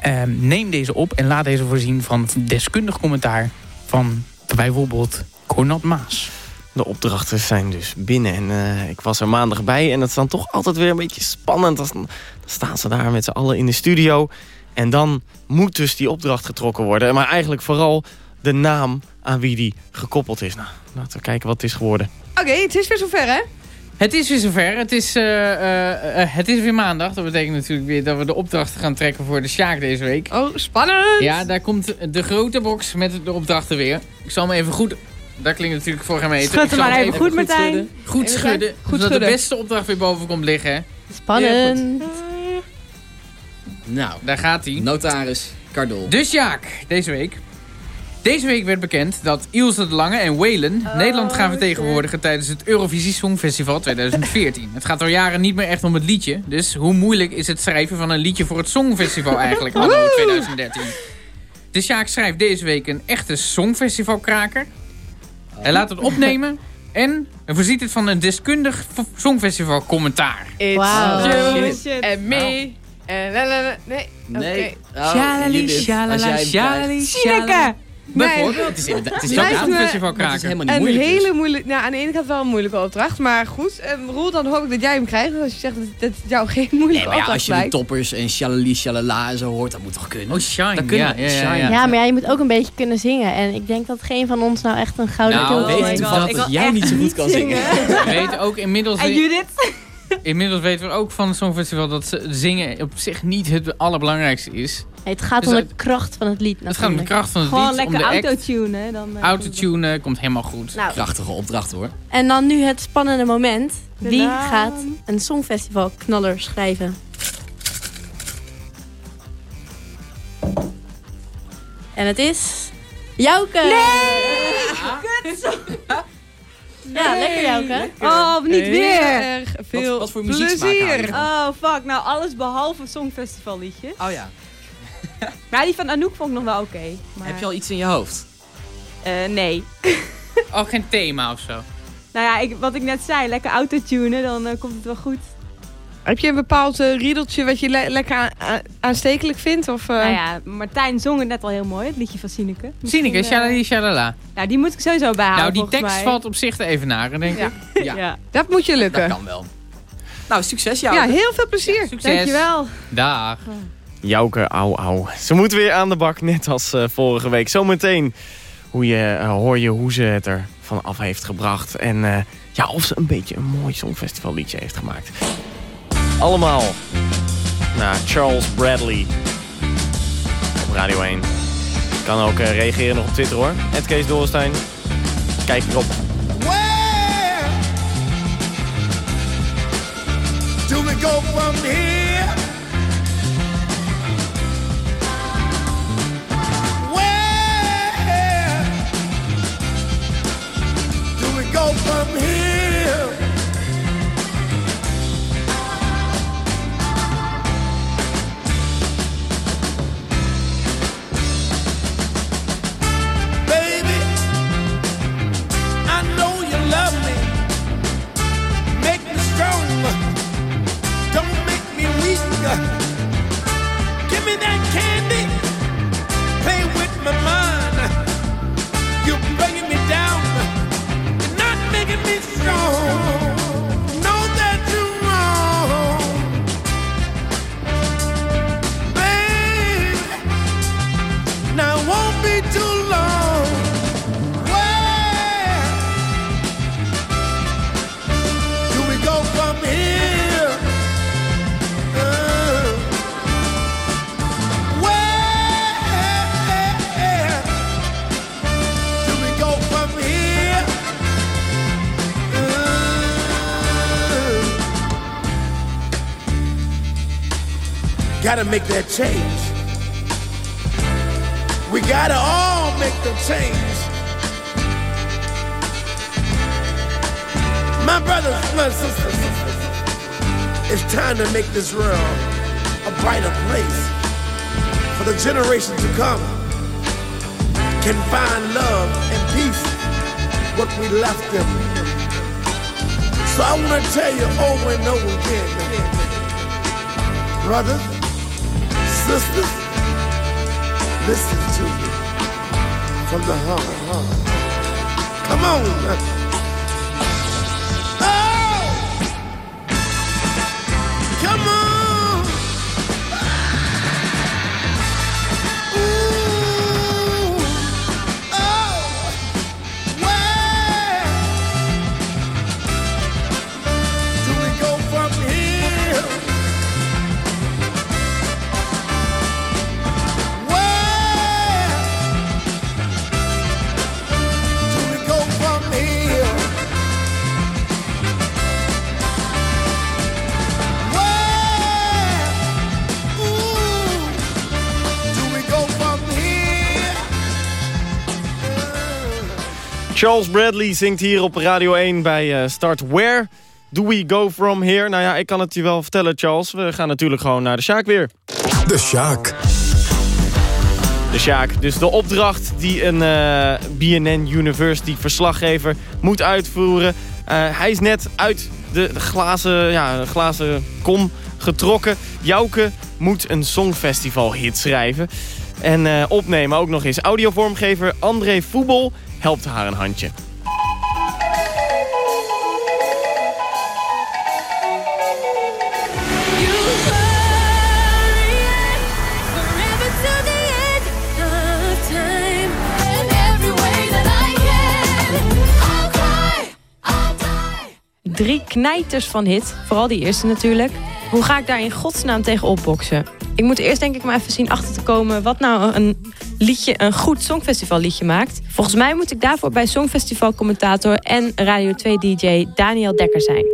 Eh, neem deze op en laat deze voorzien van deskundig commentaar... van bijvoorbeeld Cornat Maas. De opdrachten zijn dus binnen en eh, ik was er maandag bij. En het is dan toch altijd weer een beetje spannend. Dan staan ze daar met z'n allen in de studio. En dan moet dus die opdracht getrokken worden. Maar eigenlijk vooral de naam aan wie die gekoppeld is. Nou, laten we kijken wat het is geworden. Oké, het is weer zover hè? Het is weer zover. Het is, eh, eh, het is weer maandag. Dat betekent natuurlijk weer dat we de opdrachten gaan trekken voor de Sjaak deze week. Oh, spannend! Ja, daar komt de grote box met de opdrachten weer. Ik zal hem even goed... Daar klinkt natuurlijk voor hem eten. Schud hem maar even goed, Martijn. schudden. Goed schudden. Goed zodat de beste opdracht weer boven komt liggen. hè. Spannend. Nou, daar gaat hij. Notaris Cardol. Dus Jaak, deze week. Deze week werd bekend dat Ilse de Lange en Waylon Nederland gaan vertegenwoordigen tijdens het Eurovisie Songfestival 2014. het gaat al jaren niet meer echt om het liedje. Dus hoe moeilijk is het schrijven van een liedje voor het Songfestival eigenlijk anno 2013? Dus Jaak schrijft deze week een echte Songfestivalkraker. Hij laat het opnemen en hij voorziet het van een deskundig Songfestival commentaar. It's Wauw. you Shit. and me. En la, la, la. Nee, Nee. oké. Oh, Shalali, shalala, shalali. Nee. Het is, inderdaad- het is Lijkt een festivalkraker. Maar het is helemaal niet Een moeilijk dus. hele moeilijke... Nou, aan de ene kant wel een moeilijke opdracht. Maar goed, ehm, Roel, dan hoop ik dat jij hem krijgt. Als je zegt dat, dat het jou geen moeilijke Nee, ja, opdracht als je de lijkt. toppers en shalali shalala en zo hoort, dat moet toch kunnen? Oh, shine. Dat kunnen Ja, we. ja, ja, Shine. ja. Ja, maar ja, je moet ook een beetje kunnen zingen. En ik denk dat geen van ons nou echt een gouden Nou, keel weet heeft. Ik dat wil jij niet zo goed kan zingen? We weten ook inmiddels, En Judith? Inmiddels weten we ook van het Songfestival dat ze- zingen op zich niet het allerbelangrijkste is. Nee, het gaat Dus om de kracht van het lied Het gaat om de natuurlijk. kracht van het Gewoon lied, om lekker autotune? Dan, eh, Autotune eh, komt helemaal goed. Nou, Krachtige opdracht hoor. en dan nu het spannende moment. Wie gaat een songfestival knaller schrijven? En het is... Jouke! Nee! Ja, lekker Jouke. Oh, niet Heel weer! erg veel wat voor je plezier. Oh, fuck. Nou, alles behalve Songfestival liedjes. Oh ja. Maar die van Anouk vond ik nog wel oké. maar- Heb je al iets in je hoofd? Eh, nee. Oh, geen thema of zo. Nou ja, ik, wat ik net zei, lekker autotunen, dan eh, komt het wel goed. Heb je een bepaald eh, riedeltje wat je le- lekker aan- aan- aanstekelijk vindt? Of, eh? Nou ja, Martijn zong het net al heel mooi, het liedje van Sineke. Sineke, eh, shalali shalala. Ja, die moet ik sowieso bijhouden Nou, die tekst mij. valt op zich te evenaren, denk ik. Ja. Dat moet je lukken. Dat kan wel. Nou, succes jou. Ja, heel veel plezier. Succes. Dankjewel. Dag. Jouke, au au. Ze moeten weer aan de bak, net als eh, vorige week. Zometeen hoe je, hoor je hoe ze het er van af heeft gebracht. En eh, ja, of ze een beetje een mooi songfestivalliedje heeft gemaakt. Allemaal naar Charles Bradley op Radio 1. Je kan ook eh, reageren nog op Twitter hoor. Het Kees Dorrestein. Kijk erop. Do we go from here? Where do we go from? That candy. Play with my mind. You're gotta make that change. We gotta all make the change. My brothers, my sisters, it's time to make this world a brighter place for the generations to come. Can find love and peace what we left them. So I want to tell you over and over again, brothers, sisters, listen to me from the heart. Come on. Charles Bradley zingt hier op Radio 1 bij eh, Start Where Do We Go From Here? Nou ja, ik kan het je wel vertellen, Charles. We gaan natuurlijk gewoon naar de Sjaak weer. De Sjaak. De Sjaak. Dus de opdracht die een eh, BNN University verslaggever moet uitvoeren. Eh, hij is net uit de, glazen, ja, glazen kom getrokken. Jouke moet een songfestival hit schrijven. En opnemen ook nog eens. Audiovormgever André Voebel helpt haar een handje. Drie knijters van hit, vooral die eerste natuurlijk. Hoe ga ik daar in godsnaam tegen opboksen? Ik moet eerst denk ik maar even zien achter te komen... wat nou een liedje, een goed songfestivalliedje maakt. Volgens mij moet ik daarvoor bij songfestivalcommentator... en Radio 2-dj Daniel Dekker zijn.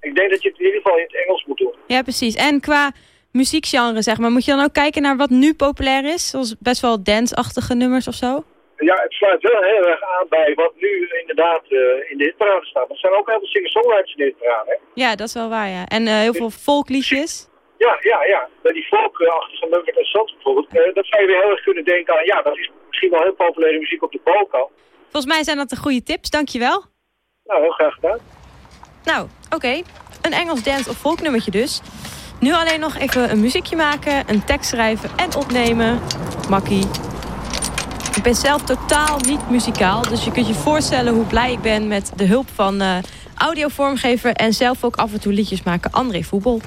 Ik denk dat je het in ieder geval in het Engels moet doen. Ja, precies. En qua muziekgenre, zeg maar... moet je dan ook kijken naar wat nu populair is? Zoals best wel dance-achtige nummers of zo? Ja, het sluit wel heel erg aan bij wat nu inderdaad eh, in de hitparade staat. Er zijn ook heel veel singer-songwriters in de hitparade. Ja, dat is wel waar, ja. En eh, heel veel folkliedjes. Ja, ja, ja. Bij die folkachtige nummers en Sans bijvoorbeeld. eh, dat zou je weer heel erg kunnen denken aan, ja, dat is misschien wel heel populaire muziek op de Balkan. Volgens mij zijn dat de goede tips, dankjewel. Nou, heel graag gedaan. Nou, oké. Een Engels dance of folknummertje dus. Nu alleen nog even een muziekje maken, een tekst schrijven en opnemen. Makkie. Ik ben zelf totaal niet muzikaal, dus je kunt je voorstellen hoe blij ik ben met de hulp van eh audiovormgever en zelf ook af en toe liedjes maken, André Voetbal.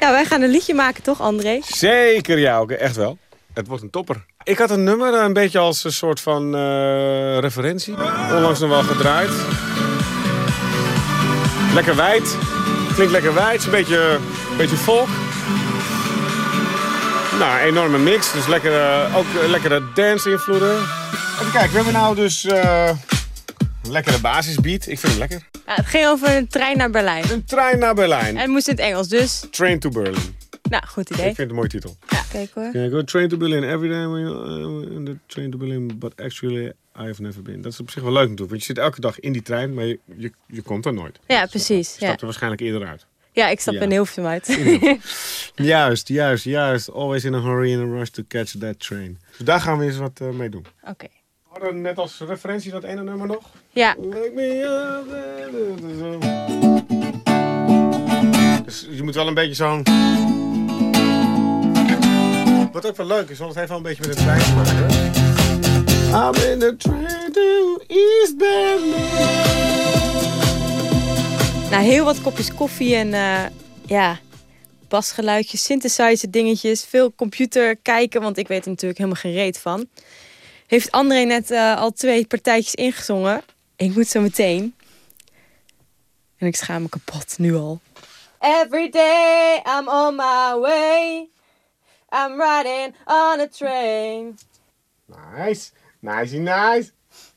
Ja, wij gaan een liedje maken, toch, André? Zeker, ja, ook echt wel. Het wordt een topper. Ik had een nummer een beetje als een soort van eh, referentie. Onlangs nog wel gedraaid. Lekker wijd. Klinkt lekker wijd. Een beetje, een beetje folk. Nou, enorme mix. Dus eh, ook eh, lekkere dance-invloeden. Even kijken, we hebben nou dus eh, een lekkere basisbeat. Ik vind hem lekker. Ja, het ging over een trein naar Berlijn. Een trein naar Berlijn. En het moest in het Engels, dus... Train to Berlin. Nou, goed idee. Ik vind het een mooie titel. Ja, kijk hoor. Yeah, go train to Berlin every day when you, uh, in the train to Berlin, but actually I've never been. Dat is op zich wel leuk natuurlijk, want je zit elke dag in die trein, maar je, je, je komt er nooit. Ja, precies. Je Ja, stapt er waarschijnlijk eerder uit. ja ik stap Ja. in Hilversum uit. Juist, juist, juist. Always in a hurry and a rush to catch that train. Dus daar gaan we eens wat eh, mee doen. Oké. Hadden net als referentie dat ene nummer nog. Ja. Me Dus je moet wel een beetje zo'n... Wat ook wel leuk is, want het heeft wel een beetje met de trein te maken. I'm in the train to East Berlin. Nou, heel wat kopjes koffie en eh, ja, basgeluidjes, synthesizer dingetjes. Veel computer kijken, want ik weet er natuurlijk helemaal geen reet van. Heeft André net eh, al twee partijtjes ingezongen. Ik moet zo meteen. En ik schaam me kapot, nu al. Every day I'm on my way. I'm riding on a train. Nice, nice, nice.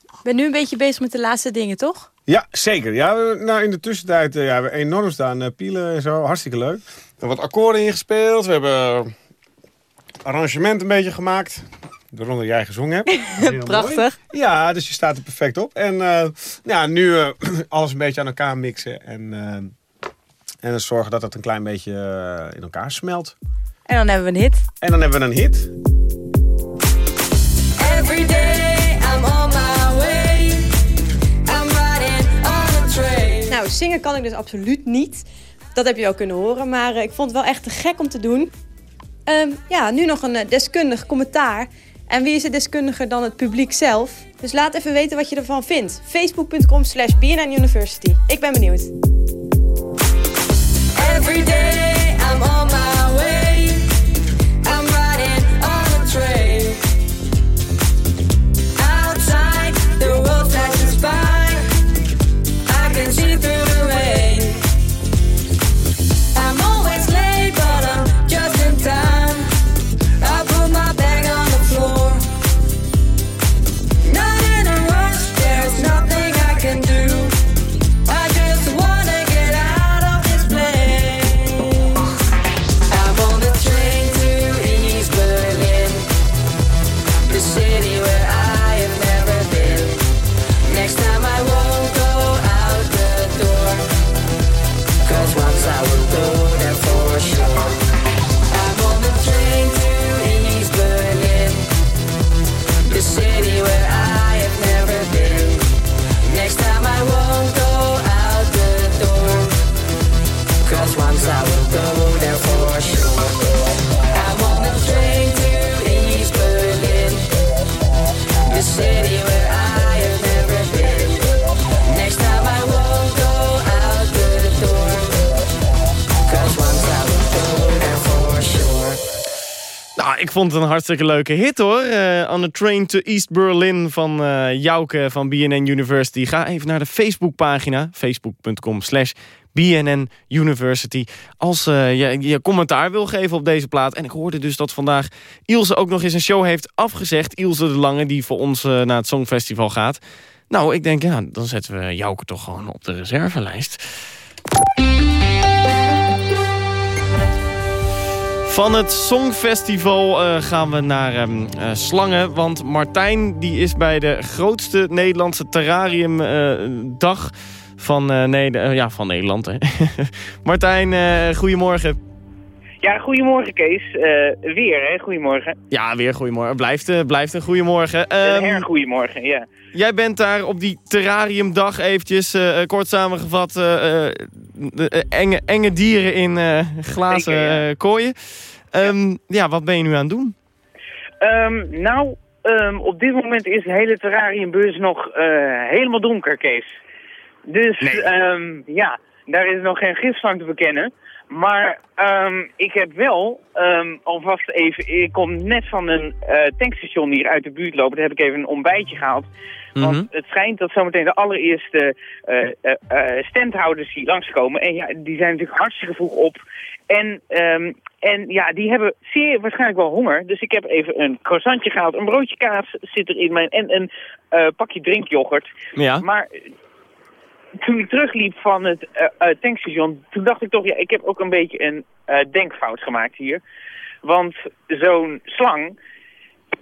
Ik ben nu een beetje bezig met de laatste dingen, toch? Ja, zeker. Ja, we- nou, in de tussentijd eh, ja, we hebben enorm staan eh, pielen en zo. Hartstikke leuk. We hebben wat akkoorden ingespeeld. We hebben arrangement een beetje gemaakt. Waaronder jij gezongen hebt. Mooi. Prachtig. Ja, dus je staat er perfect op. En eh, ja, nu eh, alles een beetje aan elkaar mixen. En, eh, en dan zorgen dat het een klein beetje in elkaar smelt. En dan hebben we een hit. En dan hebben we een hit. Every day I'm on my way. I'm riding on a train. Nou, zingen kan ik dus absoluut niet. Dat heb je wel kunnen horen, maar ik vond het wel echt te gek om te doen. Ehm, ja, nu nog een deskundig commentaar. En wie is de deskundiger dan het publiek zelf? Dus laat even weten wat je ervan vindt. Facebook.com slash BNN University. Ik ben benieuwd. Every ik vond het een hartstikke leuke hit hoor. Eh on the Train to East Berlin van eh Jouke van BNN University. Ga even naar de Facebookpagina. Facebook.com slash BNN University. Als eh, je je commentaar wil geven op deze plaat. En ik hoorde dus dat vandaag Ilse ook nog eens een show heeft afgezegd. Ilse de Lange die voor ons naar het Songfestival gaat. Nou, ik denk ja, dan zetten we Jouke toch gewoon op de reservelijst. Van het Songfestival eh, gaan we naar ehm, eh, Slangen. Want Martijn die is bij de grootste Nederlandse terrariumdag van, eh, nee, de- eh, ja, van Nederland. Hè. Martijn, goedemorgen. Ja, goedemorgen Kees. Eh, weer, hè? Goedemorgen. Ja, weer goedemorgen. Blijft, eh, blijft een goedemorgen. Een Ehm, hergoedemorgen, ja. Jij bent daar op die terrariumdag eventjes, eh, kort samengevat, de, enge, enge dieren in glazen Zeker, ja. kooien. Ehm, ja, wat ben je nu aan het doen? Ehm, nou, op dit moment is de hele terrariumbeurs nog helemaal donker, Kees. Dus ja, daar is nog geen gifslang te bekennen. Maar ehm, ik heb wel ehm, alvast even... Ik kom net van een eh, tankstation hier uit de buurt lopen. Daar heb ik even een ontbijtje gehaald. Want het schijnt dat zometeen de allereerste eh, eh, standhouders hier langskomen. En ja, die zijn natuurlijk hartstikke vroeg op. En, ehm, en ja, die hebben zeer waarschijnlijk wel honger. Dus ik heb even een croissantje gehaald. Een broodje kaas zit er in mijn... En een pakje drinkyoghurt. Ja. Maar toen ik terugliep van het eh, eh, tankstation, toen dacht ik toch, ja, ik heb ook een beetje een eh, denkfout gemaakt hier. Want zo'n slang,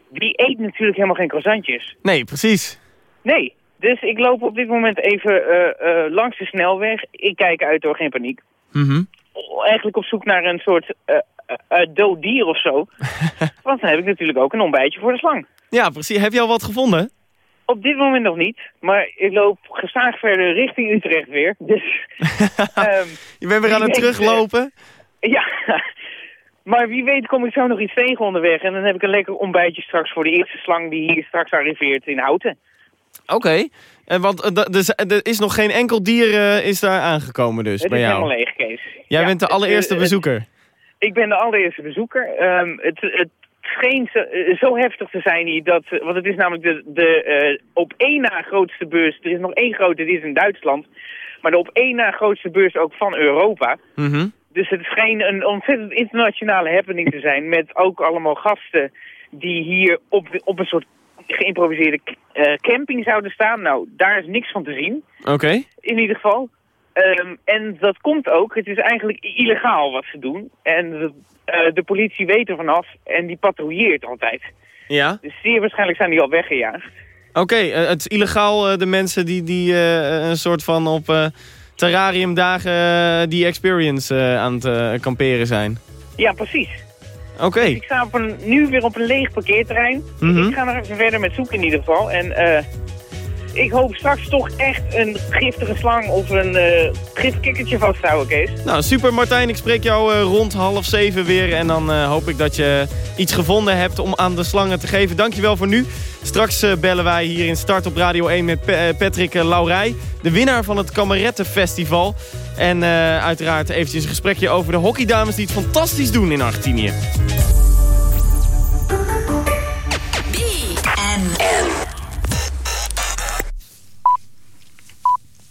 die eet natuurlijk helemaal geen croissantjes. Nee, precies. Nee, dus ik loop op dit moment even langs de snelweg. Ik kijk uit door geen paniek. Mhm. Eigenlijk op zoek naar een soort dood dier of zo. Want dan heb ik natuurlijk ook een ontbijtje voor de slang. Ja, precies. Heb je al wat gevonden? Op dit moment nog niet, maar ik loop gestaag verder richting Utrecht weer. Dus, ehm, Je bent weer aan het weet, teruglopen. eh, ja, maar wie weet kom ik zo nog iets tegen onderweg. En dan heb ik een lekker ontbijtje straks voor de eerste slang die hier straks arriveert in Houten. Oké. En want eh, dus, eh, er is nog geen enkel dier eh, is daar aangekomen dus het bij is jou. helemaal leeg, Kees. Jij Ja, bent de het, allereerste eh, het- bezoeker. Ik ben de allereerste bezoeker. Ehm, het, het scheen zo, eh, zo heftig te zijn hier, dat, want het is namelijk de, de eh, op één na grootste beurs. Er is nog één grote, die is in Duitsland. Maar de op één na grootste beurs ook van Europa. Mhm. Dus het scheen een ontzettend internationale happening te zijn. Met ook allemaal gasten die hier op, op een soort geïmproviseerde eh, camping zouden staan. Nou, daar is niks van te zien. Oké. In ieder geval. Ehm, en dat komt ook. Het is eigenlijk illegaal wat ze doen. En de, eh, de politie weet er vanaf en die patrouilleert altijd. Ja. Dus zeer waarschijnlijk zijn die al weggejaagd. Oké, eh, het is illegaal eh, de mensen die, die een soort van op terrariumdagen die experience aan het kamperen zijn. Ja, precies. Oké. Ik sta op een, nu weer op een leeg parkeerterrein. Mhm. Ik ga nog even verder met zoeken in ieder geval. En ik hoop straks toch echt een giftige slang of een eh gifkikkertje vast te houden, Kees. Nou, super Martijn. Ik spreek jou eh, rond half zeven weer. En dan eh, hoop ik dat je iets gevonden hebt om aan de slangen te geven. Dankjewel voor nu. Straks bellen wij hier in Start op Radio 1 met Pa- Patrick Laurij. De winnaar van het Kamerettenfestival. En uiteraard eventjes een gesprekje over de hockeydames die het fantastisch doen in Argentinië.